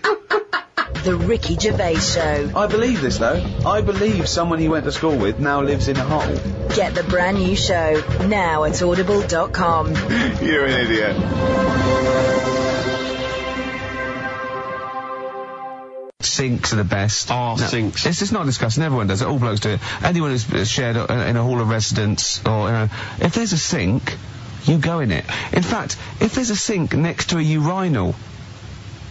S12: The Ricky Gervais Show.
S2: I believe this though. I believe someone he went to school with now lives in a hole.
S12: Get the brand new show now at audible.com.
S2: You're an idiot.
S1: Sinks are the best.
S6: Oh,
S1: No,
S6: sinks.
S1: It's just not discussing. Everyone does it. All blokes do it. Anyone who's shared in a hall of residence or, if there's a sink, you go in it. In fact, if there's a sink next to a urinal,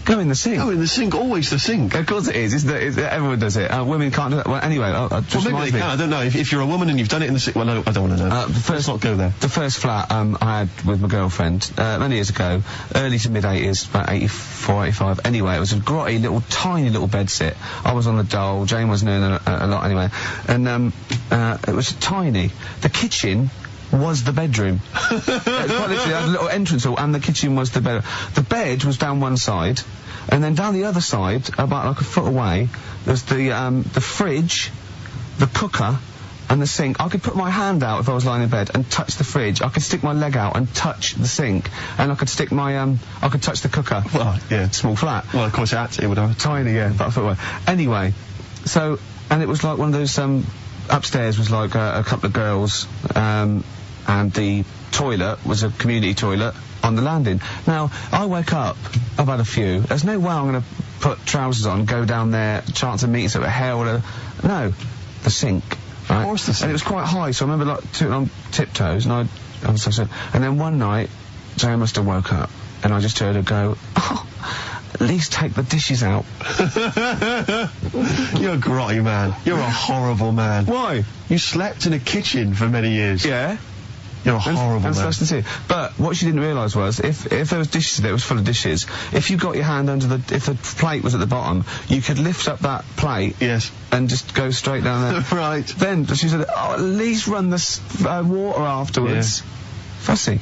S2: Go in the sink.
S1: Go in the sink, always the sink.
S2: Of course it is. It's the, it's, everyone does it. Uh, women can't do that. Well, anyway, uh, uh, just
S1: Well, maybe they
S2: me.
S1: can. I don't know. If, if you're a woman and you've done it in the sink, well, no, I don't want to know.
S2: Uh, the first,
S1: Let's not go there.
S2: The first flat um, I had with my girlfriend uh, many years ago, early to mid 80s, about 84, 85. Anyway, it was a grotty little, tiny little bed sit. I was on the dole, Jane wasn't doing a, a, a lot anyway, and um, uh, it was tiny. The kitchen was the bedroom. it was quite literally it had a little entrance hall, and the kitchen was the bed. The bed was down one side, and then down the other side, about like a foot away, there's the um, the fridge, the cooker, and the sink. I could put my hand out if I was lying in bed and touch the fridge. I could stick my leg out and touch the sink, and I could stick my um, I could touch the cooker.
S1: Well, yeah.
S2: Small flat.
S1: Well, of course, it had to, it would have.
S2: Tiny, yeah, about a foot away. Anyway, so and it was like one of those um, upstairs was like a, a couple of girls, um, and the toilet was a community toilet on the landing. Now I wake up, I've had a few. There's no way I'm going to put trousers on, go down there, chance of meeting something, hell, or no, the sink. Right? Of
S1: course the sink.
S2: And it was quite high, so I remember like doing on tiptoes, and I, I was so and then one night, Jane must have woke up, and I just heard her go, oh, at least take the dishes out.
S1: You're a grotty man. You're a horrible man.
S2: Why?
S1: You slept in a kitchen for many years.
S2: Yeah.
S1: You're
S2: And-
S1: horrible
S2: and
S1: man.
S2: that's the. But what she didn't realise was, if if there was dishes there, it was full of dishes. If you got your hand under the, if the plate was at the bottom, you could lift up that plate.
S1: Yes.
S2: And just go straight down there.
S1: right.
S2: Then she said, "Oh, at least run the uh, water afterwards." Fussy.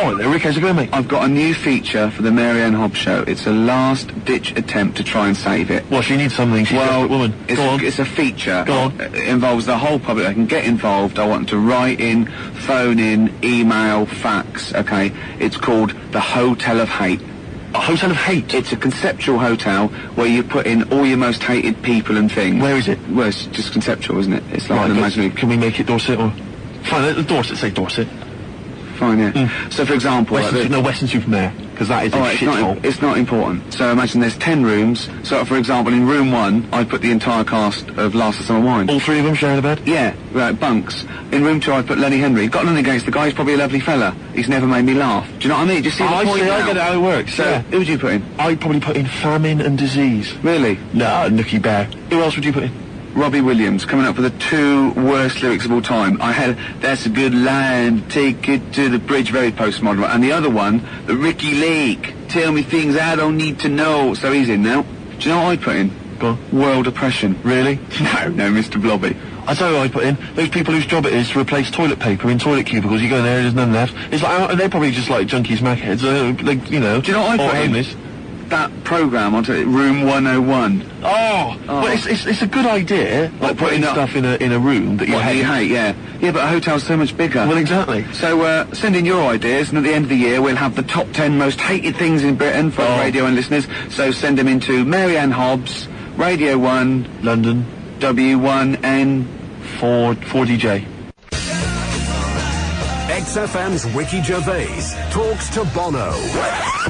S14: Oh, there, Rick, how's it going, mate? I've got a new feature for the Mary Anne Hobbs show. It's a last-ditch attempt to try and save it.
S1: Well, she needs something. She's
S14: well,
S1: desperate woman.
S14: It's,
S1: Go
S14: a,
S1: on.
S14: it's a feature.
S1: Go on.
S14: It involves the whole public. I can get involved. I want to write in, phone in, email, fax. Okay. It's called the Hotel of Hate.
S1: A hotel of hate.
S14: It's a conceptual hotel where you put in all your most hated people and things.
S1: Where is it?
S14: Well, it's just conceptual, isn't it? It's like
S1: Right,
S14: an imaginary.
S1: Can we make it Dorset or? Fine, Dorset say Dorset.
S14: Fine, yeah. Mm. So, for example, like
S1: Western,
S14: the-
S1: no, Weston-super-Mare, because that is
S14: All
S1: a
S14: it's not, it's not important. So imagine there's ten rooms. So for example, in room one, I put the entire cast of Last of Summer Wine.
S1: All three of them sharing a bed?
S14: Yeah, right, bunks. In room two, I put Lenny Henry. Got nothing against the guy. He's probably a lovely fella. He's never made me laugh. Do you know what I mean? Just see the
S1: I
S14: point
S1: see, I get it how it works,
S14: So
S1: yeah.
S14: who would you put in?
S1: I'd probably put in famine and disease.
S14: Really?
S1: No, Nookie Bear. Who else would you put in?
S14: Robbie Williams coming up with the two worst lyrics of all time. I had that's a good line. Take it to the bridge, very postmodern. And the other one, the Ricki Lake. Tell me things I don't need to know. So he's in now. Do you know what I put in?
S1: Go on.
S14: World oppression.
S1: Really?
S14: No, no, Mr. Blobby.
S1: I tell you what I put in. Those people whose job it is to replace toilet paper in toilet cubicles. You go in there, there's none left. It's like, uh, they're probably just like junkies, smackheads, uh, like, you know.
S14: Do you know what I put in?
S1: Homeless.
S14: That programme onto Room 101.
S1: Oh,
S14: Oh.
S1: well, it's, it's, it's a good idea, like
S14: What,
S1: putting
S14: putting
S1: stuff in a, in a room that you
S14: What,
S1: hate.
S14: you hate, yeah. Yeah, but a hotel's so much bigger.
S1: Well, exactly.
S14: So, uh, send in your ideas, and at the end of the year, we'll have the top 10 most hated things in Britain for
S1: Oh.
S14: radio and listeners. So send them into Mary Anne Hobbs, Radio 1,
S1: London,
S14: W1N.
S1: 4, 4DJ.
S15: XFM's Ricky Gervais talks to Bono.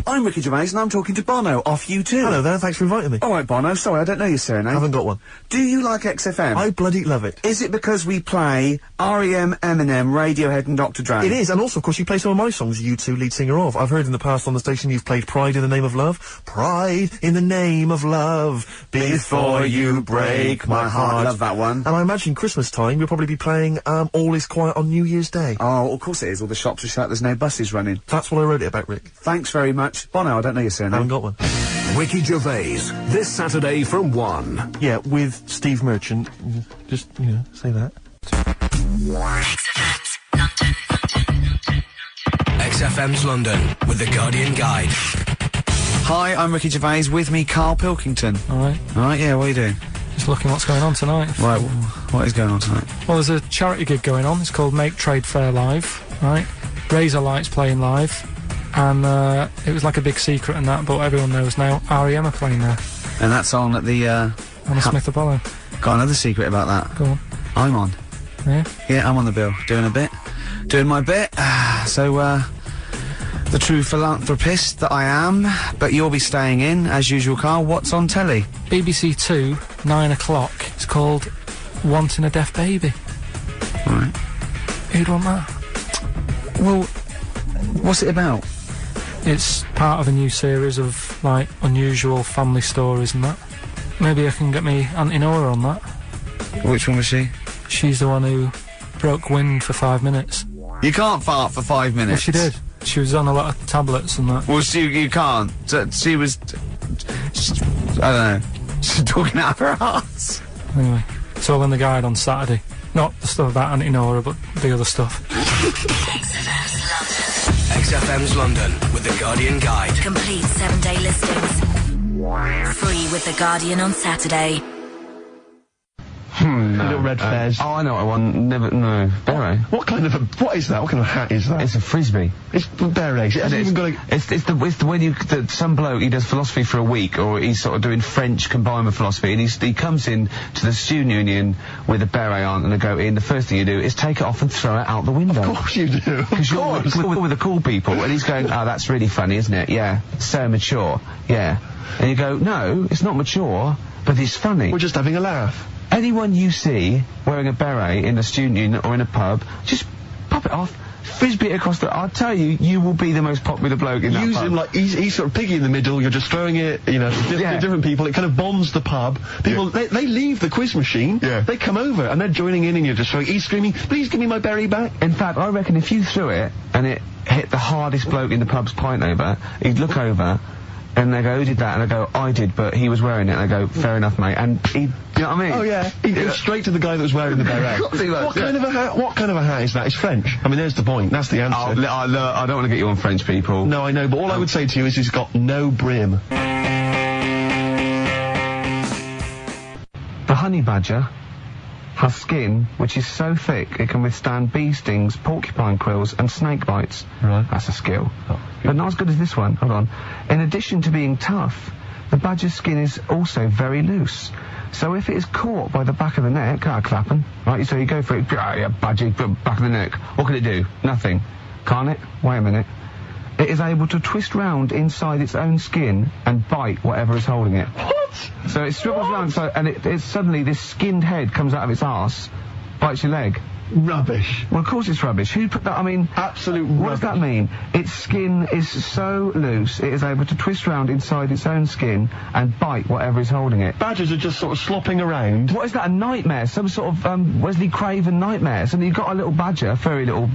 S8: I'm Ricky Gervais and I'm talking to Bono off U2.
S6: Hello there, thanks for inviting me.
S8: All right, Bono. Sorry, I don't know your surname.
S6: I haven't got one.
S8: Do you like XFM?
S6: I bloody love it.
S8: Is it because we play REM, Eminem, Radiohead, and Dr. Dre?
S6: It is, and also, of course, you play some of my songs, U2 lead singer of. I've heard in the past on the station you've played Pride in the Name of Love. Pride in the Name of Love. Before you break my heart.
S8: Love that one.
S6: And I imagine Christmas time you'll probably be playing um, All Is Quiet on New Year's Day.
S8: Oh, of course it is. All the shops are shut. There's no buses running.
S6: That's what I wrote it about, Rick.
S8: Thanks very much, Bono. I don't know your surname.
S6: I haven't got one.
S15: Ricky Gervais, this Saturday from 1.
S6: Yeah, with Steve Merchant. Just, you know, say that.
S11: XFM's London, London, London.
S10: XFM's London with the Guardian Guide.
S8: Hi, I'm Ricky Gervais. With me, Karl Pilkington.
S9: All right.
S8: All right, yeah. What are you doing?
S9: Just looking what's going on tonight.
S8: Right. What is going on tonight?
S9: Well, there's a charity gig going on. It's called Make Trade Fair Live, right? Razorlight's playing live. And uh, it was like a big secret and that, but everyone knows now. REM are playing there
S8: And that's on at the. uh...
S9: on the
S8: Ha-
S9: Smith Apollo.
S8: Got another secret about that.
S9: Go on.
S8: I'm on.
S9: Yeah?
S8: Yeah, I'm on the bill. Doing a bit. Doing my bit. so, uh, the true philanthropist that I am, but you'll be staying in, as usual, Karl. What's on telly?
S9: BBC Two, nine o'clock. It's called Wanting a Deaf Baby.
S8: Right.
S9: Who'd want that?
S8: Well, what's it about?
S9: It's part of a new series of like unusual family stories and that. Maybe I can get me Auntie Nora on that.
S8: Which one was she?
S9: She's the one who broke wind for five minutes.
S8: You can't fart for five
S9: Well,
S8: minutes.
S9: she did. She was on a lot of tablets and that.
S8: Well, she, you can't. So, she was. I don't know. She's talking out of her ass.
S9: Anyway, it's all in the guide on Saturday. Not the stuff about Auntie Nora, but the other stuff.
S10: XFM's London with the Guardian Guide.
S11: Complete seven day listings. Free with The Guardian on Saturday.
S2: Hmm.
S1: Little red fez.
S2: Oh, I know what I want. Never, no. Beret.
S1: What kind of a, what is that? What kind of hat is that?
S2: It's a frisbee.
S1: It's berets. It hasn't
S2: it's,
S1: even got a,
S2: it's, it's the it's the when you the, some bloke he does philosophy for a week or he's sort of doing French combined with philosophy and he's, he comes in to the student union with a beret on and a goatee in. the first thing you do is take it off and throw it out the window.
S1: of course you do. Of
S2: Because you're
S1: course.
S2: with, with, with the cool people, and he's going, oh, that's really funny, isn't it? Yeah. So mature. Yeah. And you go, no, it's not mature, but it's funny.
S1: We're just having a laugh.
S2: Anyone you see wearing a beret in a student union or in a pub, just pop it off, frisbee it across the. I'll tell you, you will be the most popular bloke in that
S1: Use
S2: pub.
S1: him like he's, he's sort of piggy in the middle. You're just throwing it, you know, to
S2: Yeah.
S1: different people. It kind of bonds the pub. People they, they leave the quiz machine.
S2: Yeah.
S1: They come over and they're joining in, and you're just throwing. He's screaming, "Please give me my berry back."
S2: In fact, I reckon if you threw it and it hit the hardest bloke in the pub's pint over, he'd look over and they go, who did that? And I go, I did, but he was wearing it. And I go, fair enough, mate. And he, you know what I mean?
S1: Oh yeah, he goes straight to the guy that was wearing the beret.
S2: Of course he was,
S1: what
S2: yeah.
S1: kind of a hat? What kind of a hat is that? It's French. I mean, there's the point. That's the answer.
S2: Oh, li- I, lo- I don't want to get you on French people.
S1: no, I know, but all I would say to you is he's got no brim.
S2: The honey badger has skin which is so thick it can withstand bee stings, porcupine quills, and snake bites.
S1: Right.
S2: That's a skill. But not as good as this one. Hold on. In addition to being tough, the badger's skin is also very loose. So if it is caught by the back of the neck, ah, clapping, right, so you go for it, ah, yeah, badger, back of the neck. What can it do? Nothing. Can't it? Wait a minute. It is able to twist round inside its own skin and bite whatever is holding it.
S1: What?
S2: So it swivels round, so and it, it suddenly this skinned head comes out of its arse, bites your leg.
S1: Rubbish.
S2: Well, of course it's rubbish. Who put that? I mean,
S1: Absolute
S2: what does that mean? Its skin is so loose, it is able to twist round inside its own skin and bite whatever is holding it.
S1: Badgers are just sort of slopping around.
S2: What is that? A nightmare? Some sort of um, Wesley Craven nightmare? So you've got a little badger, a furry little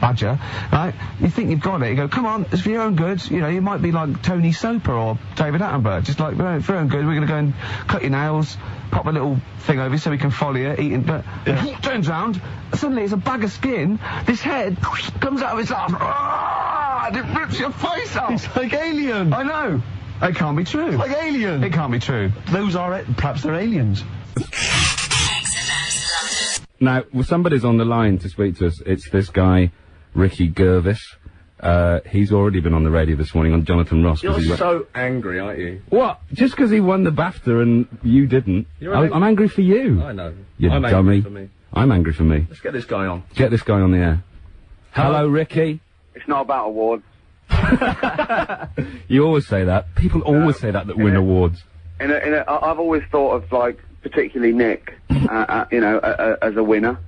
S2: badger, right? You think you've got it. You go, come on, it's for your own good. You know, you might be like Tony Soper or David Attenborough. Just like, for your own good, we're going to go and cut your nails, pop a little thing over so we can follow you, eating. But turns round, suddenly it's a bag of skin. This head comes out of its arse. Ah, and it rips your face off.
S1: It's like Alien.
S2: I know. It can't be true.
S1: like Alien.
S2: It can't be true.
S1: Those are it. Perhaps they're aliens.
S16: Now, somebody's on the line to speak to us. It's this guy, Ricky Gervais. Uh, he's already been on the radio this morning on Jonathan Ross. 'cause he so
S17: angry, aren't you?
S16: What? Just because he won the BAFTA and you didn't?
S17: You're
S16: I,
S17: ang-
S16: I'm angry for you.
S17: I know.
S16: You
S17: I'm
S16: dummy.
S17: angry for me.
S16: I'm angry for me.
S17: Let's get this guy on.
S16: Get this guy on the air. Hello, Ricky.
S18: It's not about awards.
S16: You always say that. People always say that that win awards.
S18: In a, in a, I- I've always thought of like particularly Nick, uh, uh, you know, uh, uh, as a winner.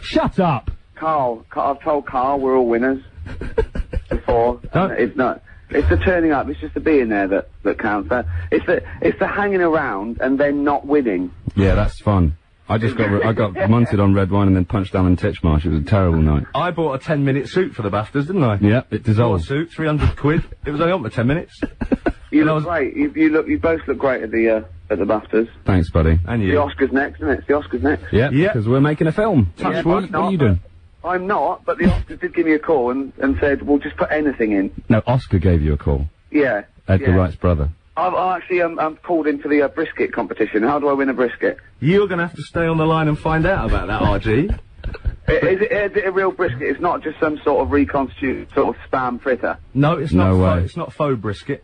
S16: Shut up.
S18: Karl, Karl, I've told Karl we're all winners before. and it's not. It's the turning up. It's just the being there that that counts. Uh, it's the it's the hanging around and then not winning.
S16: Yeah, that's fun. I just got I got munted on red wine and then punched Alan Titchmarsh. It was a terrible night.
S17: I bought a 10 minute suit for the BAFTAs, didn't I?
S16: Yeah, it
S17: Bought a
S16: dissolved.
S17: suit, 300 quid. It was only on for 10 minutes.
S18: You look great. You, you look. You both look great at the uh, at the BAFTAs.
S16: Thanks, buddy.
S17: And you. The.
S18: Oscars next, isn't it? It's the Oscars next.
S16: Yeah, yeah. because we're making a film.
S18: Yeah,
S16: Touch
S18: but
S16: wood. What are you doing?
S18: I'm not, but the Oscars did give me a call and, and said, "Well, just put anything in."
S16: No, Oscar gave you a call.
S18: Yeah.
S16: Edgar
S18: yeah.
S16: Wright's brother.
S18: I've I actually um, I'm called in for the uh, brisket competition. How do I win a brisket?
S17: You're going to have to stay on the line and find out about that, RG.
S18: I- is, it, is it a real brisket? It's not just some sort of reconstituted sort of spam fritter.
S17: No, it's
S16: No
S17: not.
S16: way.
S17: Faux, it's not faux brisket.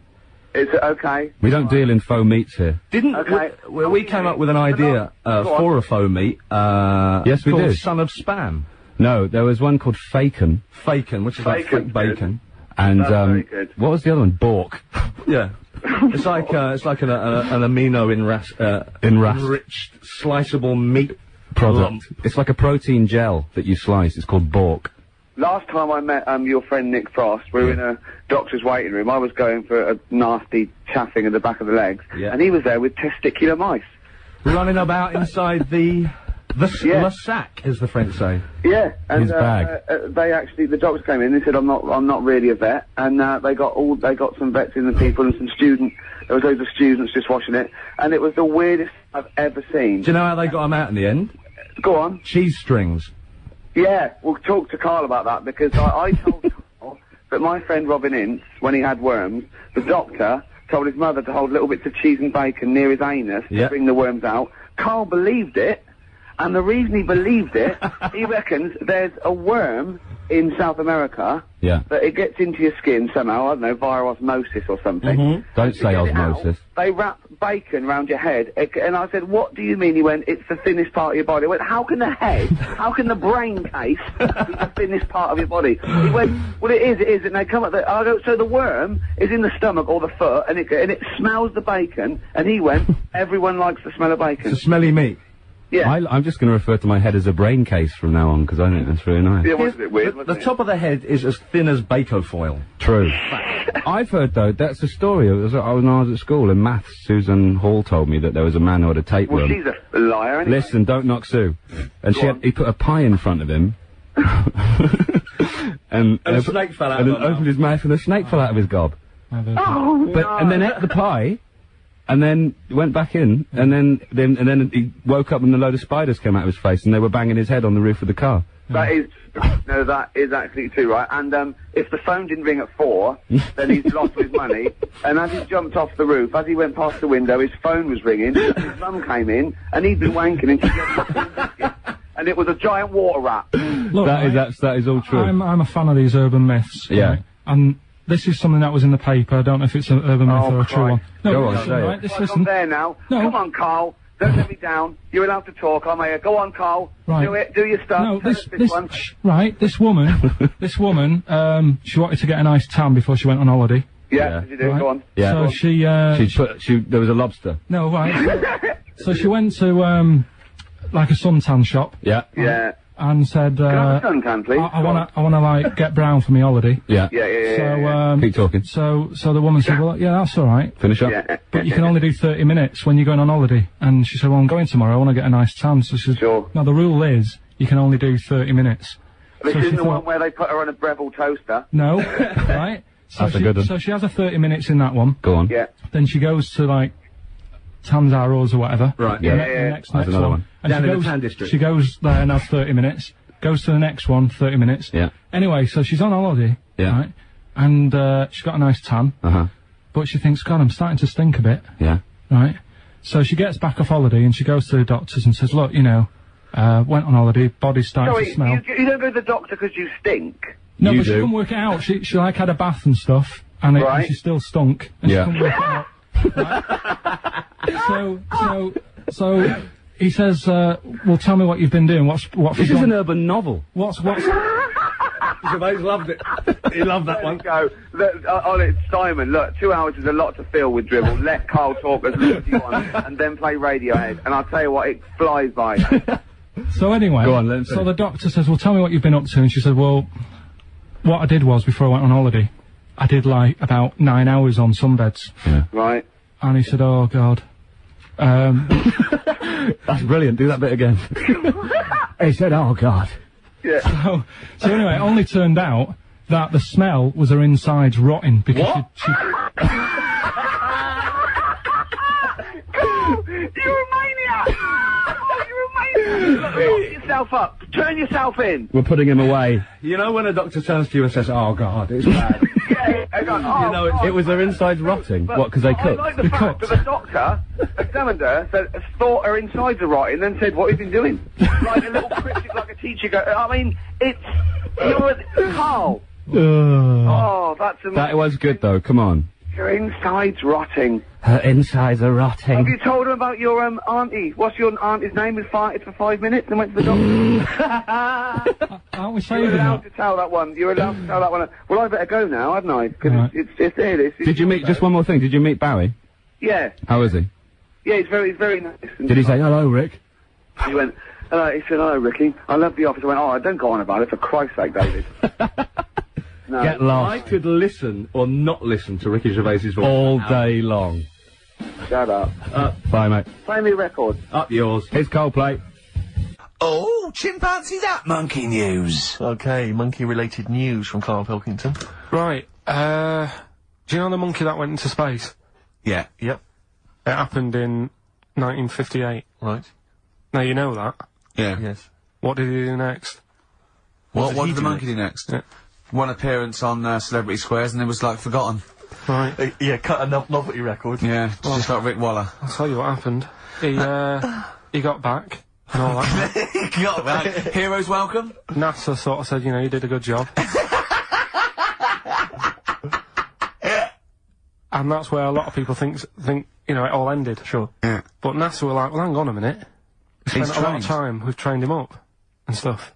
S18: Is it okay?
S16: We don't deal in faux meats here.
S17: Didn't
S18: Okay.
S17: we, we came up with an idea uh, for a faux meat? Uh,
S16: Yes, we
S17: called
S16: did.
S17: Son of Spam.
S16: No, there was one called Faken,
S17: Faken, which is like
S18: Faken's
S17: fake bacon.
S16: and
S18: That's
S16: um,
S18: very good.
S16: what was the other one? Bork.
S17: Yeah. it's like uh, it's like an, uh, an amino enras- uh, enriched sliceable meat
S16: Product.
S17: lump.
S16: It's like a protein gel that you slice. It's called Bork.
S18: Last time I met um, your friend Nick Frost, we were in a doctor's waiting room. I was going for a nasty chaffing at the back of the legs,
S17: Yeah.
S18: and he was there with testicular mice.
S17: Running about inside the the
S18: Yeah.
S17: le sac, as the French say.
S18: Yeah, and
S17: His
S18: uh,
S17: bag.
S18: Uh, uh, they actually, the doctors came in. They said, "I'm not, I'm not really a vet," and uh, they got all, they got some vets in the people and some student. There was loads of students just watching it, and it was the weirdest I've ever seen.
S17: Do you know how they got him out in the end?
S18: Go on.
S17: Cheese strings.
S18: Yeah, we'll talk to Karl about that because I, I told Karl that my friend Robin Ince, when he had worms, the doctor told his mother to hold little bits of cheese and bacon near his anus
S17: Yeah.
S18: to bring the worms out. Karl believed it, and the reason he believed it, he reckons there's a worm in South America
S16: Yeah.
S18: that it gets into your skin somehow, I don't know, via osmosis or something. Mm-hmm.
S16: Don't say osmosis.
S18: They wrap bacon round your head, and I said, "What do you mean?" He went, "It's the thinnest part of your body." I went, "How can the head, how can the brain case be the thinnest part of your body?" He went, "Well, it is, it is." And they come up, the, I go, "So the worm is in the stomach or the foot, and it and it smells the bacon." And he went, "Everyone likes the smell of bacon."
S17: It's a smelly meat.
S18: Yeah.
S16: I, I'm just going to refer to my head as a brain case from now on because I think that's really nice.
S18: Yeah, it was a bit weird.
S17: The
S18: wasn't it?
S17: top of the head is as thin as bacon foil.
S16: True. I've heard though that's a story. It was, I was when I was at school in maths. Susan Hall told me that there was a man who had a tapeworm.
S18: Well, she's a liar. Anyway.
S16: Listen, don't knock Sue. And she had, he put a pie in front of him. and,
S17: And a
S16: uh,
S17: snake fell out
S16: and
S17: of
S16: then opened his mouth and a snake fell out of his gob.
S18: Oh
S16: But and then ate the pie, and then went back in, and then then and then he woke up and a load of spiders came out of his face, and they were banging his head on the roof of the car.
S18: That is no, that is actually true, right? And um, if the phone didn't ring at four, then he's lost his money. And as he jumped off the roof, as he went past the window, his phone was ringing. His mum came in, and he'd been wanking, and she gave and it was a giant water rat.
S9: Look,
S16: that is
S9: I-
S16: that's that is all true.
S9: I'm, I'm a fan of these urban myths.
S16: Yeah.
S9: right? And this is something that was in the paper. I don't know if it's an urban myth
S18: Oh,
S9: or a true one. No,
S16: Go
S9: but
S16: on,
S9: listen,
S16: say it.
S9: right, this,
S18: Right,
S9: listen.
S18: I'm there now.
S9: No.
S18: Come on, Karl. Don't let me down. You're allowed to talk. I'm here. Go on, Karl.
S9: Right.
S18: Do it. Do your stuff.
S9: No, this,
S18: this,
S9: this,
S18: one.
S9: shh, right, this woman, this woman, um, she wanted to get a nice tan before she went on holiday.
S18: Yeah, did you do?
S9: Right.
S18: Go on.
S16: Yeah.
S9: So she, uh,
S16: She put she there was a lobster.
S9: no, right. so she went to, um, like a suntan shop
S16: Yeah.
S18: Yeah.
S9: And said,
S18: Can I have
S9: uh,
S18: a suntan, please?
S9: I, I wanna. I wanna like get brown for my holiday.
S16: Yeah.
S18: Yeah, yeah, yeah.
S9: So,
S18: yeah, yeah.
S9: um,
S16: Keep talking.
S9: so, so the woman said, well, yeah, that's alright.
S16: Finish up.
S18: yeah.
S9: But you can only do 30 minutes when you're going on holiday. And she said, well, I'm going tomorrow. I want to get a nice tan. So she said,
S18: Sure.
S9: no, the rule is you can only do 30 minutes.
S18: This
S9: so
S18: isn't the
S9: thought-
S18: one where they put her on a Breville toaster.
S9: No, right? So
S16: That's a
S9: she,
S16: good one.
S9: So she has a 30 minutes in that one.
S16: Go on.
S18: Yeah.
S9: Then she goes to like Tanzaros or whatever.
S17: Right.
S16: Yeah.
S9: The
S18: Yeah,
S9: ne-
S18: yeah.
S9: the next, next
S16: another
S9: one.
S16: one.
S9: And
S17: Down
S9: she
S17: in the
S9: goes,
S17: tan district.
S9: She goes there and has 30 minutes. Goes to the next one, 30 minutes.
S16: Yeah.
S9: Anyway, so she's on holiday.
S16: Yeah.
S9: Right? And uh, she's got a nice tan.
S16: Uh huh.
S9: But she thinks, God, I'm starting to stink a bit.
S16: Yeah.
S9: Right? So she gets back off holiday and she goes to the doctors and says, look, you know, uh, went on holiday, body's starting
S18: Sorry,
S9: to smell.
S18: you, you don't go to the doctor because you stink.
S9: no,
S16: You
S9: but she
S16: do.
S9: couldn't work it out. She, she like had a bath and stuff and, it, and she still stunk. And
S16: Yeah.
S9: she couldn't work it out. Right? so, so, so he says, uh, well, tell me what you've been doing. What's, what
S16: This is
S9: done?
S16: an urban novel.
S9: What's, what's,
S17: He's loved it. he loved that
S18: There
S17: one.
S18: go. Look, uh, on it, Simon, look, two hours is a lot to fill with dribble. Let Karl talk as long as you want, and then play Radiohead. And I'll tell you what, it flies by.
S9: So anyway,
S16: Go on, let
S9: so the doctor says, "Well, tell me what you've been up to." And she said, "Well, what I did was before I went on holiday, I did like about nine hours on sunbeds."
S18: right?
S9: And he said, "Oh God." Um,
S16: That's brilliant. Do that bit again. he said, "Oh God."
S18: Yeah.
S9: so, so anyway, it only turned out that the smell was her insides rotting because she, she
S18: You're a maniac! You're a maniac! Lock yourself up. Turn yourself in.
S16: We're putting him away.
S17: You know when a doctor turns to you and says, "Oh God, it's bad."
S18: Yeah, hang on.
S16: You know, it, it was their insides rotting.
S18: But
S16: what? Because they
S18: I
S16: cooked.
S18: like the fact that the doctor examined her, said, thought her insides are rotting, then said, "What have you been doing?" like a little cryptic, like a teacher. Go, I mean, it's you're Karl. Oh, that's amazing.
S16: that was good though. Come on.
S18: Her insides rotting.
S16: Her insides are rotting.
S18: Have you told her about your um auntie? What's your auntie's name? Who farted for five minutes and went to the doctor.
S9: aren't we
S18: You're allowed
S9: that?
S18: to tell that one. You're allowed to tell that one. Well, I better go now, hadn't I? Because
S9: Right.
S18: it's, it's it's there. This.
S16: Did you meet? Just one more thing. Did you meet Bowie?
S18: Yeah,
S16: How is he?
S18: yeah. He's very very nice.
S16: Did he say hello, Rick?
S18: He went. hello, he said, hello, Ricky. I love the office. I went, oh, don't go on about it, for Christ's sake, David. no.
S17: Get lost. I could listen or not listen to Ricky Gervais's voice all day long.
S18: Shut up.
S17: Up. Bye, mate.
S18: Play me a record.
S17: Up yours. Here's Coldplay.
S2: Oh, chimpanzee that monkey news.
S6: Okay, monkey-related news from Karl Pilkington.
S9: Right, uh, do you know the monkey that went into space?
S2: Yeah.
S6: Yep.
S9: It happened in 1958.
S6: Right.
S9: Now you know that.
S2: Yeah.
S6: Yes.
S9: What did he do next?
S2: What,
S6: did
S2: what did the
S6: do
S2: monkey do next? One appearance on uh, Celebrity Squares and it was like forgotten.
S9: Right.
S6: Uh, yeah, cut a no- novelty record.
S2: Yeah, just like Rik Waller.
S9: I'll tell you what happened. He, uh, he got back and all that.
S2: he got back. Heroes welcome.
S9: NASA sort of said, you know, you did a good job. and that's where a lot of people think, think, you know, it all ended.
S6: Sure.
S2: Yeah.
S9: But NASA were like, well, hang on a minute. We
S2: He's
S9: spent a lot of time, we've trained him up and stuff.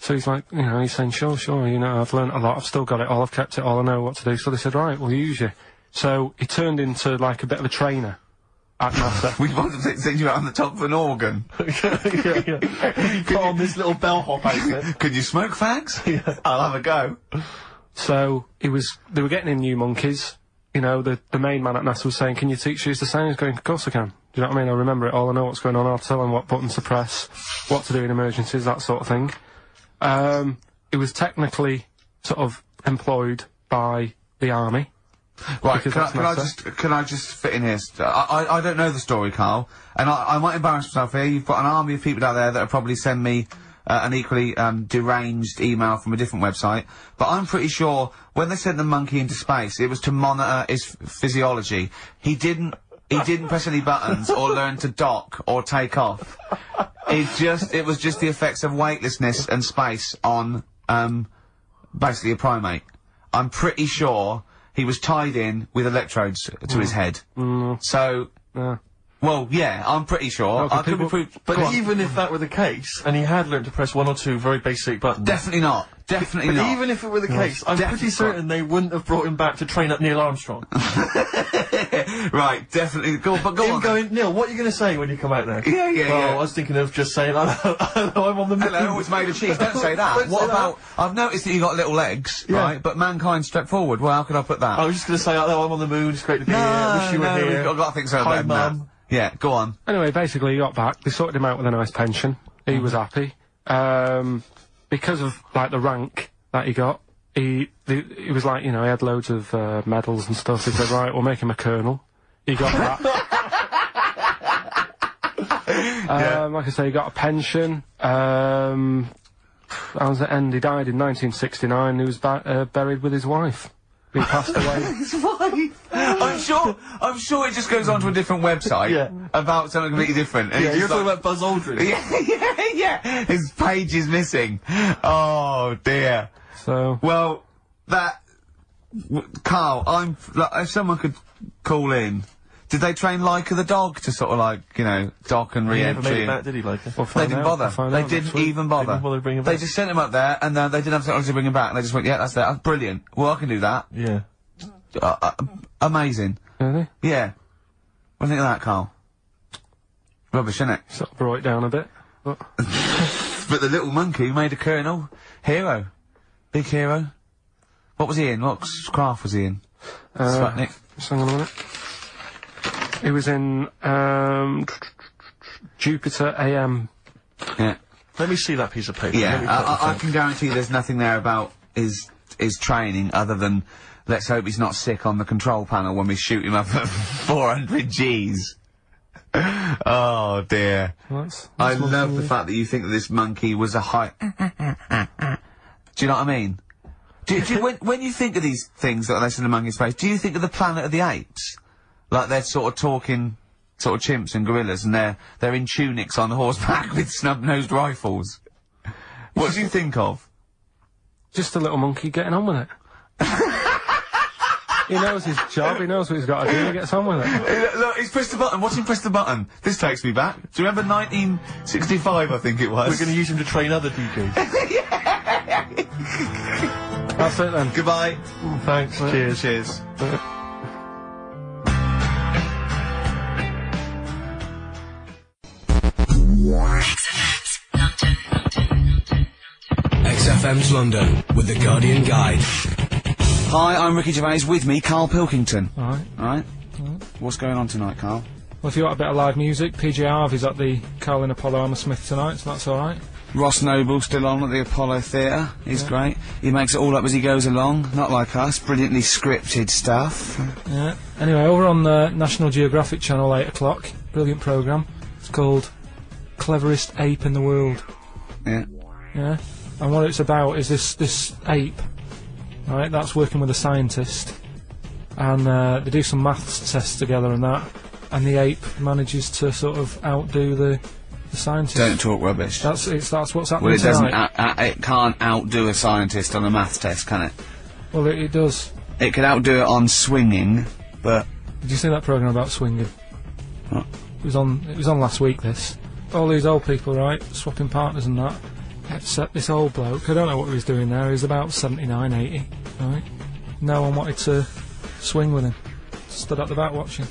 S9: So he's like, you know, he's saying, sure, sure, you know, I've learnt a lot, I've still got it all, I've kept it all, I know what to do. So they said, right, we'll use you. So he turned into like a bit of a trainer at NASA.
S2: We wanted to send you out on the top of an organ.
S6: yeah, yeah. Put on this little bellhop outfit.
S2: Could you smoke fags?
S6: Yeah.
S2: I'll have a go.
S9: So he was, they were getting in new monkeys. You know, the, the main man at NASA was saying, can you teach these the same? He's going, of course I can. Do you know what I mean? I remember it all, I know what's going on, I'll tell him what buttons to press, what to do in emergencies, that sort of thing. Um, it was technically sort of employed by the army.
S2: Right, can I, can I just can I just fit in here? I, I I don't know the story, Karl, and I, I might embarrass myself here. You've got an army of people out there that will probably send me uh, an equally um, deranged email from a different website. But I'm pretty sure when they sent the monkey into space, it was to monitor his physiology. He didn't. He didn't press any buttons or learn to dock or take off. It just, it was just the effects of weightlessness and space on, um, basically a primate. I'm pretty sure he was tied in with electrodes to his head. So, well, yeah, I'm pretty sure.
S6: Okay,
S2: I could be proved.
S6: but even if that were the case, and he had learned to press one or two very basic buttons.
S2: Definitely not. Definitely
S6: but
S2: not.
S6: even if it were the case, I'm pretty certain they wouldn't have brought him back to train up Neil Armstrong.
S2: right, definitely. Go, but go
S6: him
S2: on.
S6: going, Neil, what are you going to say when you come out there?
S2: Yeah, yeah,
S6: well,
S2: yeah.
S6: I was thinking of just saying, I know, I know I'm on the moon.
S2: Hello, it's made of cheese. Don't say that.
S6: Don't
S2: what
S6: say
S2: about? I've noticed that you got little legs,
S6: Yeah.
S2: right? But mankind stepped forward. Well, how could I put that?
S6: I was just going to say, I know I'm on the moon, it's great to be here, I wish you
S2: no,
S6: were here.
S2: we've got, got to think so
S6: Hi,
S2: better.
S6: Mum.
S2: Yeah, go on.
S9: Anyway, basically he got back, they sorted him out with a nice pension. He was happy. Um, because of, like, the rank that he got, he, the, he was like, you know, he had loads of, uh, medals and stuff. He said, right, we'll make him a colonel. He got that. um, like I say, he got a pension. Um, how does it end? He died in 1969. He was ba- uh, buried with his wife. He passed away.
S2: His wife. I'm sure. I'm sure it just goes on to a different website
S6: Yeah.
S2: about something completely different.
S6: Yeah, you're
S2: just
S6: talking
S2: like-
S6: about Buzz Aldrin.
S2: yeah, yeah, yeah. His page is missing. Oh dear.
S9: So
S2: Well, that w- Karl, I'm like, if someone could call in. Did they train Laika the dog to sort of like you know dock and
S6: He never made
S2: re-entry?
S6: it back, did he, like?
S9: We'll
S2: They didn't
S9: out.
S2: bother.
S9: We'll
S2: They didn't
S9: week.
S2: even bother.
S6: Didn't bother bring him
S2: they
S6: back.
S2: just sent him up there, and uh, they didn't have technology to bring him back. And they just went, "Yeah, that's there. That's brilliant. Well, I can do that.
S6: Yeah.
S2: Uh, uh, amazing.
S9: Really?
S2: Yeah. What do you think of that, Karl? Rubbish, isn't it?
S9: Sort of brought it down a bit. But
S2: But the little monkey made a colonel. Hero. Big hero. What was he in? What craft was he in?
S9: Uh,
S2: Sputnik.
S9: Just hang on a minute. He was in um, Jupiter AM.
S2: Yeah.
S6: Let me see that piece of paper.
S2: Yeah, I, I, I can guarantee there's nothing there about his his training other than let's hope he's not sick on the control panel when we shoot him up at 400 Gs. oh dear.
S9: Well, that's,
S2: I love the fact that you think that this monkey was a high. do you know what I mean? Do, do when, when you think of these things that they send a monkey in space, do you think of the Planet of the Apes? Like they're sort of talking, sort of chimps and gorillas, and they're they're in tunics on horseback with snub-nosed rifles. What do you think of?
S9: Just a little monkey getting on with it. he knows his job. He knows what he's got to do. He gets on with it.
S2: Look, he's pressed the button. Watch him press the button. This takes me back. Do you remember 1965? I think it was.
S6: We're going to use him to train other DJs.
S9: That's it then.
S2: Goodbye.
S6: Thanks. Cheers.
S2: Cheers.
S19: XFM's
S10: London with the Guardian Guide.
S20: Hi, I'm Ricky Gervais. With me, Karl Pilkington.
S9: All right.
S20: All right. All right. What's going on tonight, Karl?
S9: Well, if you want a bit of live music, PJ Harvey's at the Carling Apollo Hammersmith tonight, so that's all right.
S20: Ross Noble still on at the Apollo Theatre. He's
S9: Yeah.
S20: great. He makes it all up as he goes along, not like us, brilliantly scripted stuff.
S9: Yeah. Anyway, over on the National Geographic Channel, eight o'clock, brilliant program. It's called "Cleverest Ape in the World."
S20: Yeah.
S9: Yeah. And what it's about is this this ape, right? That's working with a scientist, and uh, they do some maths tests together and that, and the ape manages to sort of outdo the the scientist.
S20: Don't talk rubbish.
S9: That's it's that's what's happening
S20: Well, it doesn't.
S9: tonight.
S20: Out, out, it can't outdo a scientist on a maths test, can it?
S9: well, it, it does.
S20: It could outdo it on swinging, but
S9: Did you see that program about swinging?
S20: What?
S9: It was on. It was on last week. This all these old people, right, swapping partners and that. Except uh, this old bloke. I don't know what he was doing there. He was about 79, 80, right? No one wanted to swing with him. Stood at the back watching.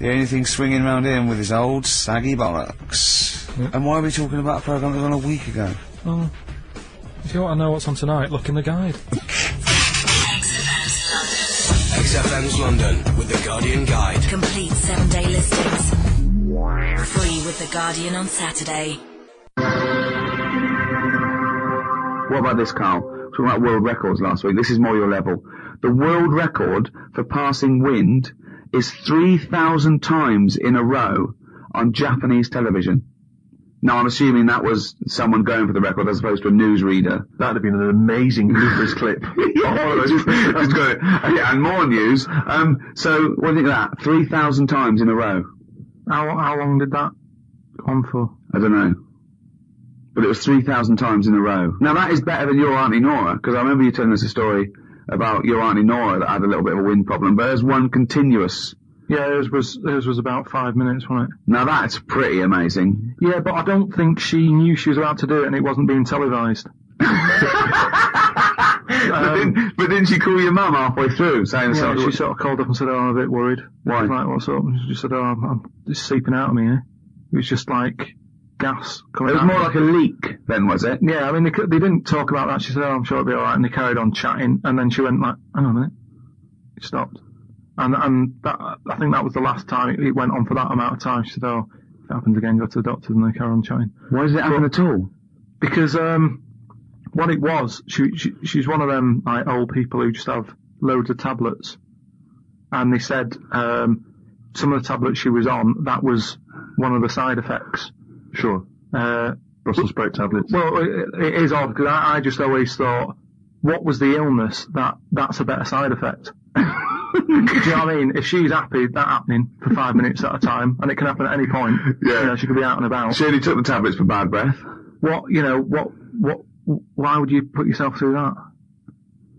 S20: The only thing swinging round him with his old saggy bollocks. And why are we talking about a program that was on a week ago?
S9: Oh, if you want to know what's on tonight, look in the guide.
S10: XFM's London with the Guardian Guide.
S11: Complete seven day listings. Free with The Guardian on Saturday.
S2: What about this, Karl? Talking about world records last week. This is more your level. The world record for passing wind is 3,000 times in a row on Japanese television. Now, I'm assuming that was someone going for the record as opposed to a newsreader.
S5: That'd have been an amazing bloopers clip.
S2: yeah, just, just go, yeah, and more news. Um, so, what do you think of that? 3,000 times in a row.
S5: How, how long did that go on for?
S2: I don't know. But it was 3,000 times in a row. Now that is better than your Auntie Nora, because I remember you telling us a story about your Auntie Nora that had a little bit of a wind problem, but there's one continuous.
S5: Yeah, yours was yours was about five minutes, wasn't it?
S2: Now that's pretty amazing.
S5: Yeah, but I don't think she knew she was about to do it, and it wasn't being televised.
S2: but, didn't, um, but didn't she call your mum halfway through saying
S5: Yeah,
S2: something?
S5: she sort of called up and said, "Oh, I'm a bit worried."
S2: Why?
S5: Like, "What's up?" And she just said, "Oh, I'm, I'm it's seeping out of me." Here. Eh? It was just like gas coming.
S2: It was
S5: out.
S2: more like a leak then, was it?
S5: Yeah, I mean, they, they didn't talk about that. She said, "Oh, I'm sure it'll be all right," and they carried on chatting. And then she went like, "Hang on a minute," it stopped. And and that I think that was the last time it, it went on for that amount of time. She said, "Oh, if it happens again, go to the doctors," and they carry on chatting.
S2: Why does it happen at all?
S5: Because um, what it was, she, she she's one of them like old people who just have loads of tablets, and they said um, some of the tablets she was on that was one of the side effects.
S6: Sure.
S5: Uh,
S6: Brussels sprout tablets.
S5: well, it, is odd because I, I just always thought, what was the illness that that's a better side effect? Do you know what I mean? If she's happy that happening for five minutes at a time, and it can happen at any point,
S2: Yeah.
S5: you know, she could be out and about.
S2: She only took the tablets for bad breath.
S5: What, you know, what, what, why would you put yourself through that?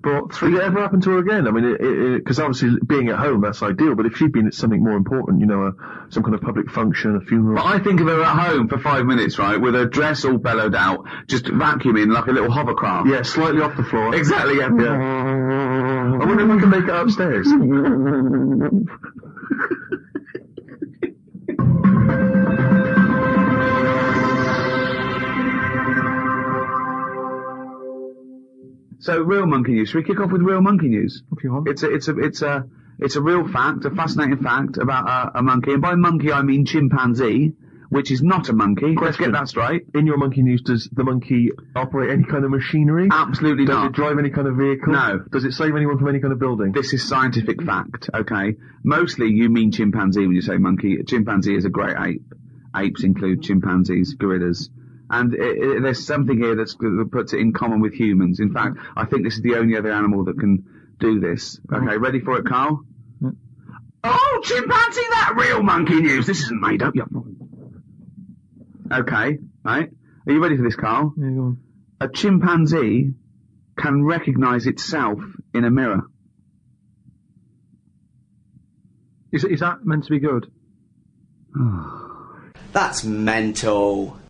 S5: But three,
S6: it ever happen to her again? I mean, because obviously being at home, that's ideal, but if she'd been at something more important, you know, a, some kind of public function, a funeral.
S2: But I think of her at home for five minutes, right, with her dress all bellowed out, just vacuuming like a little hovercraft.
S6: yeah, slightly off the floor.
S2: Exactly, yeah.
S6: Yeah. I wonder if I can make it upstairs.
S2: So, real monkey news. Should we kick off with real monkey news?
S5: if you want.
S2: It's a, it's a, it's a, it's a real fact, a fascinating fact about a, a monkey. And by monkey, I mean chimpanzee, which is not a monkey. Let's get that straight.
S6: In your monkey news, does the monkey operate any kind of machinery?
S2: Absolutely not.
S6: Does
S2: not.
S6: it drive any kind of vehicle?
S2: No.
S6: Does it save anyone from any kind of building?
S2: This is scientific fact, okay? Mostly you mean chimpanzee when you say monkey. Chimpanzee is a great ape. Apes include chimpanzees, gorillas. And i i there's something here that's, that puts it in common with humans. In fact, I think this is the only other animal that can do this. Mm. Okay, ready for it, Karl? Mm. Oh, chimpanzee, that real monkey news. This isn't made up. yet. Okay, right? Are you ready for this, Karl?
S5: Yeah, go on.
S2: A chimpanzee can recognize itself in a mirror.
S5: Is, is that meant to be good?
S21: That's mental.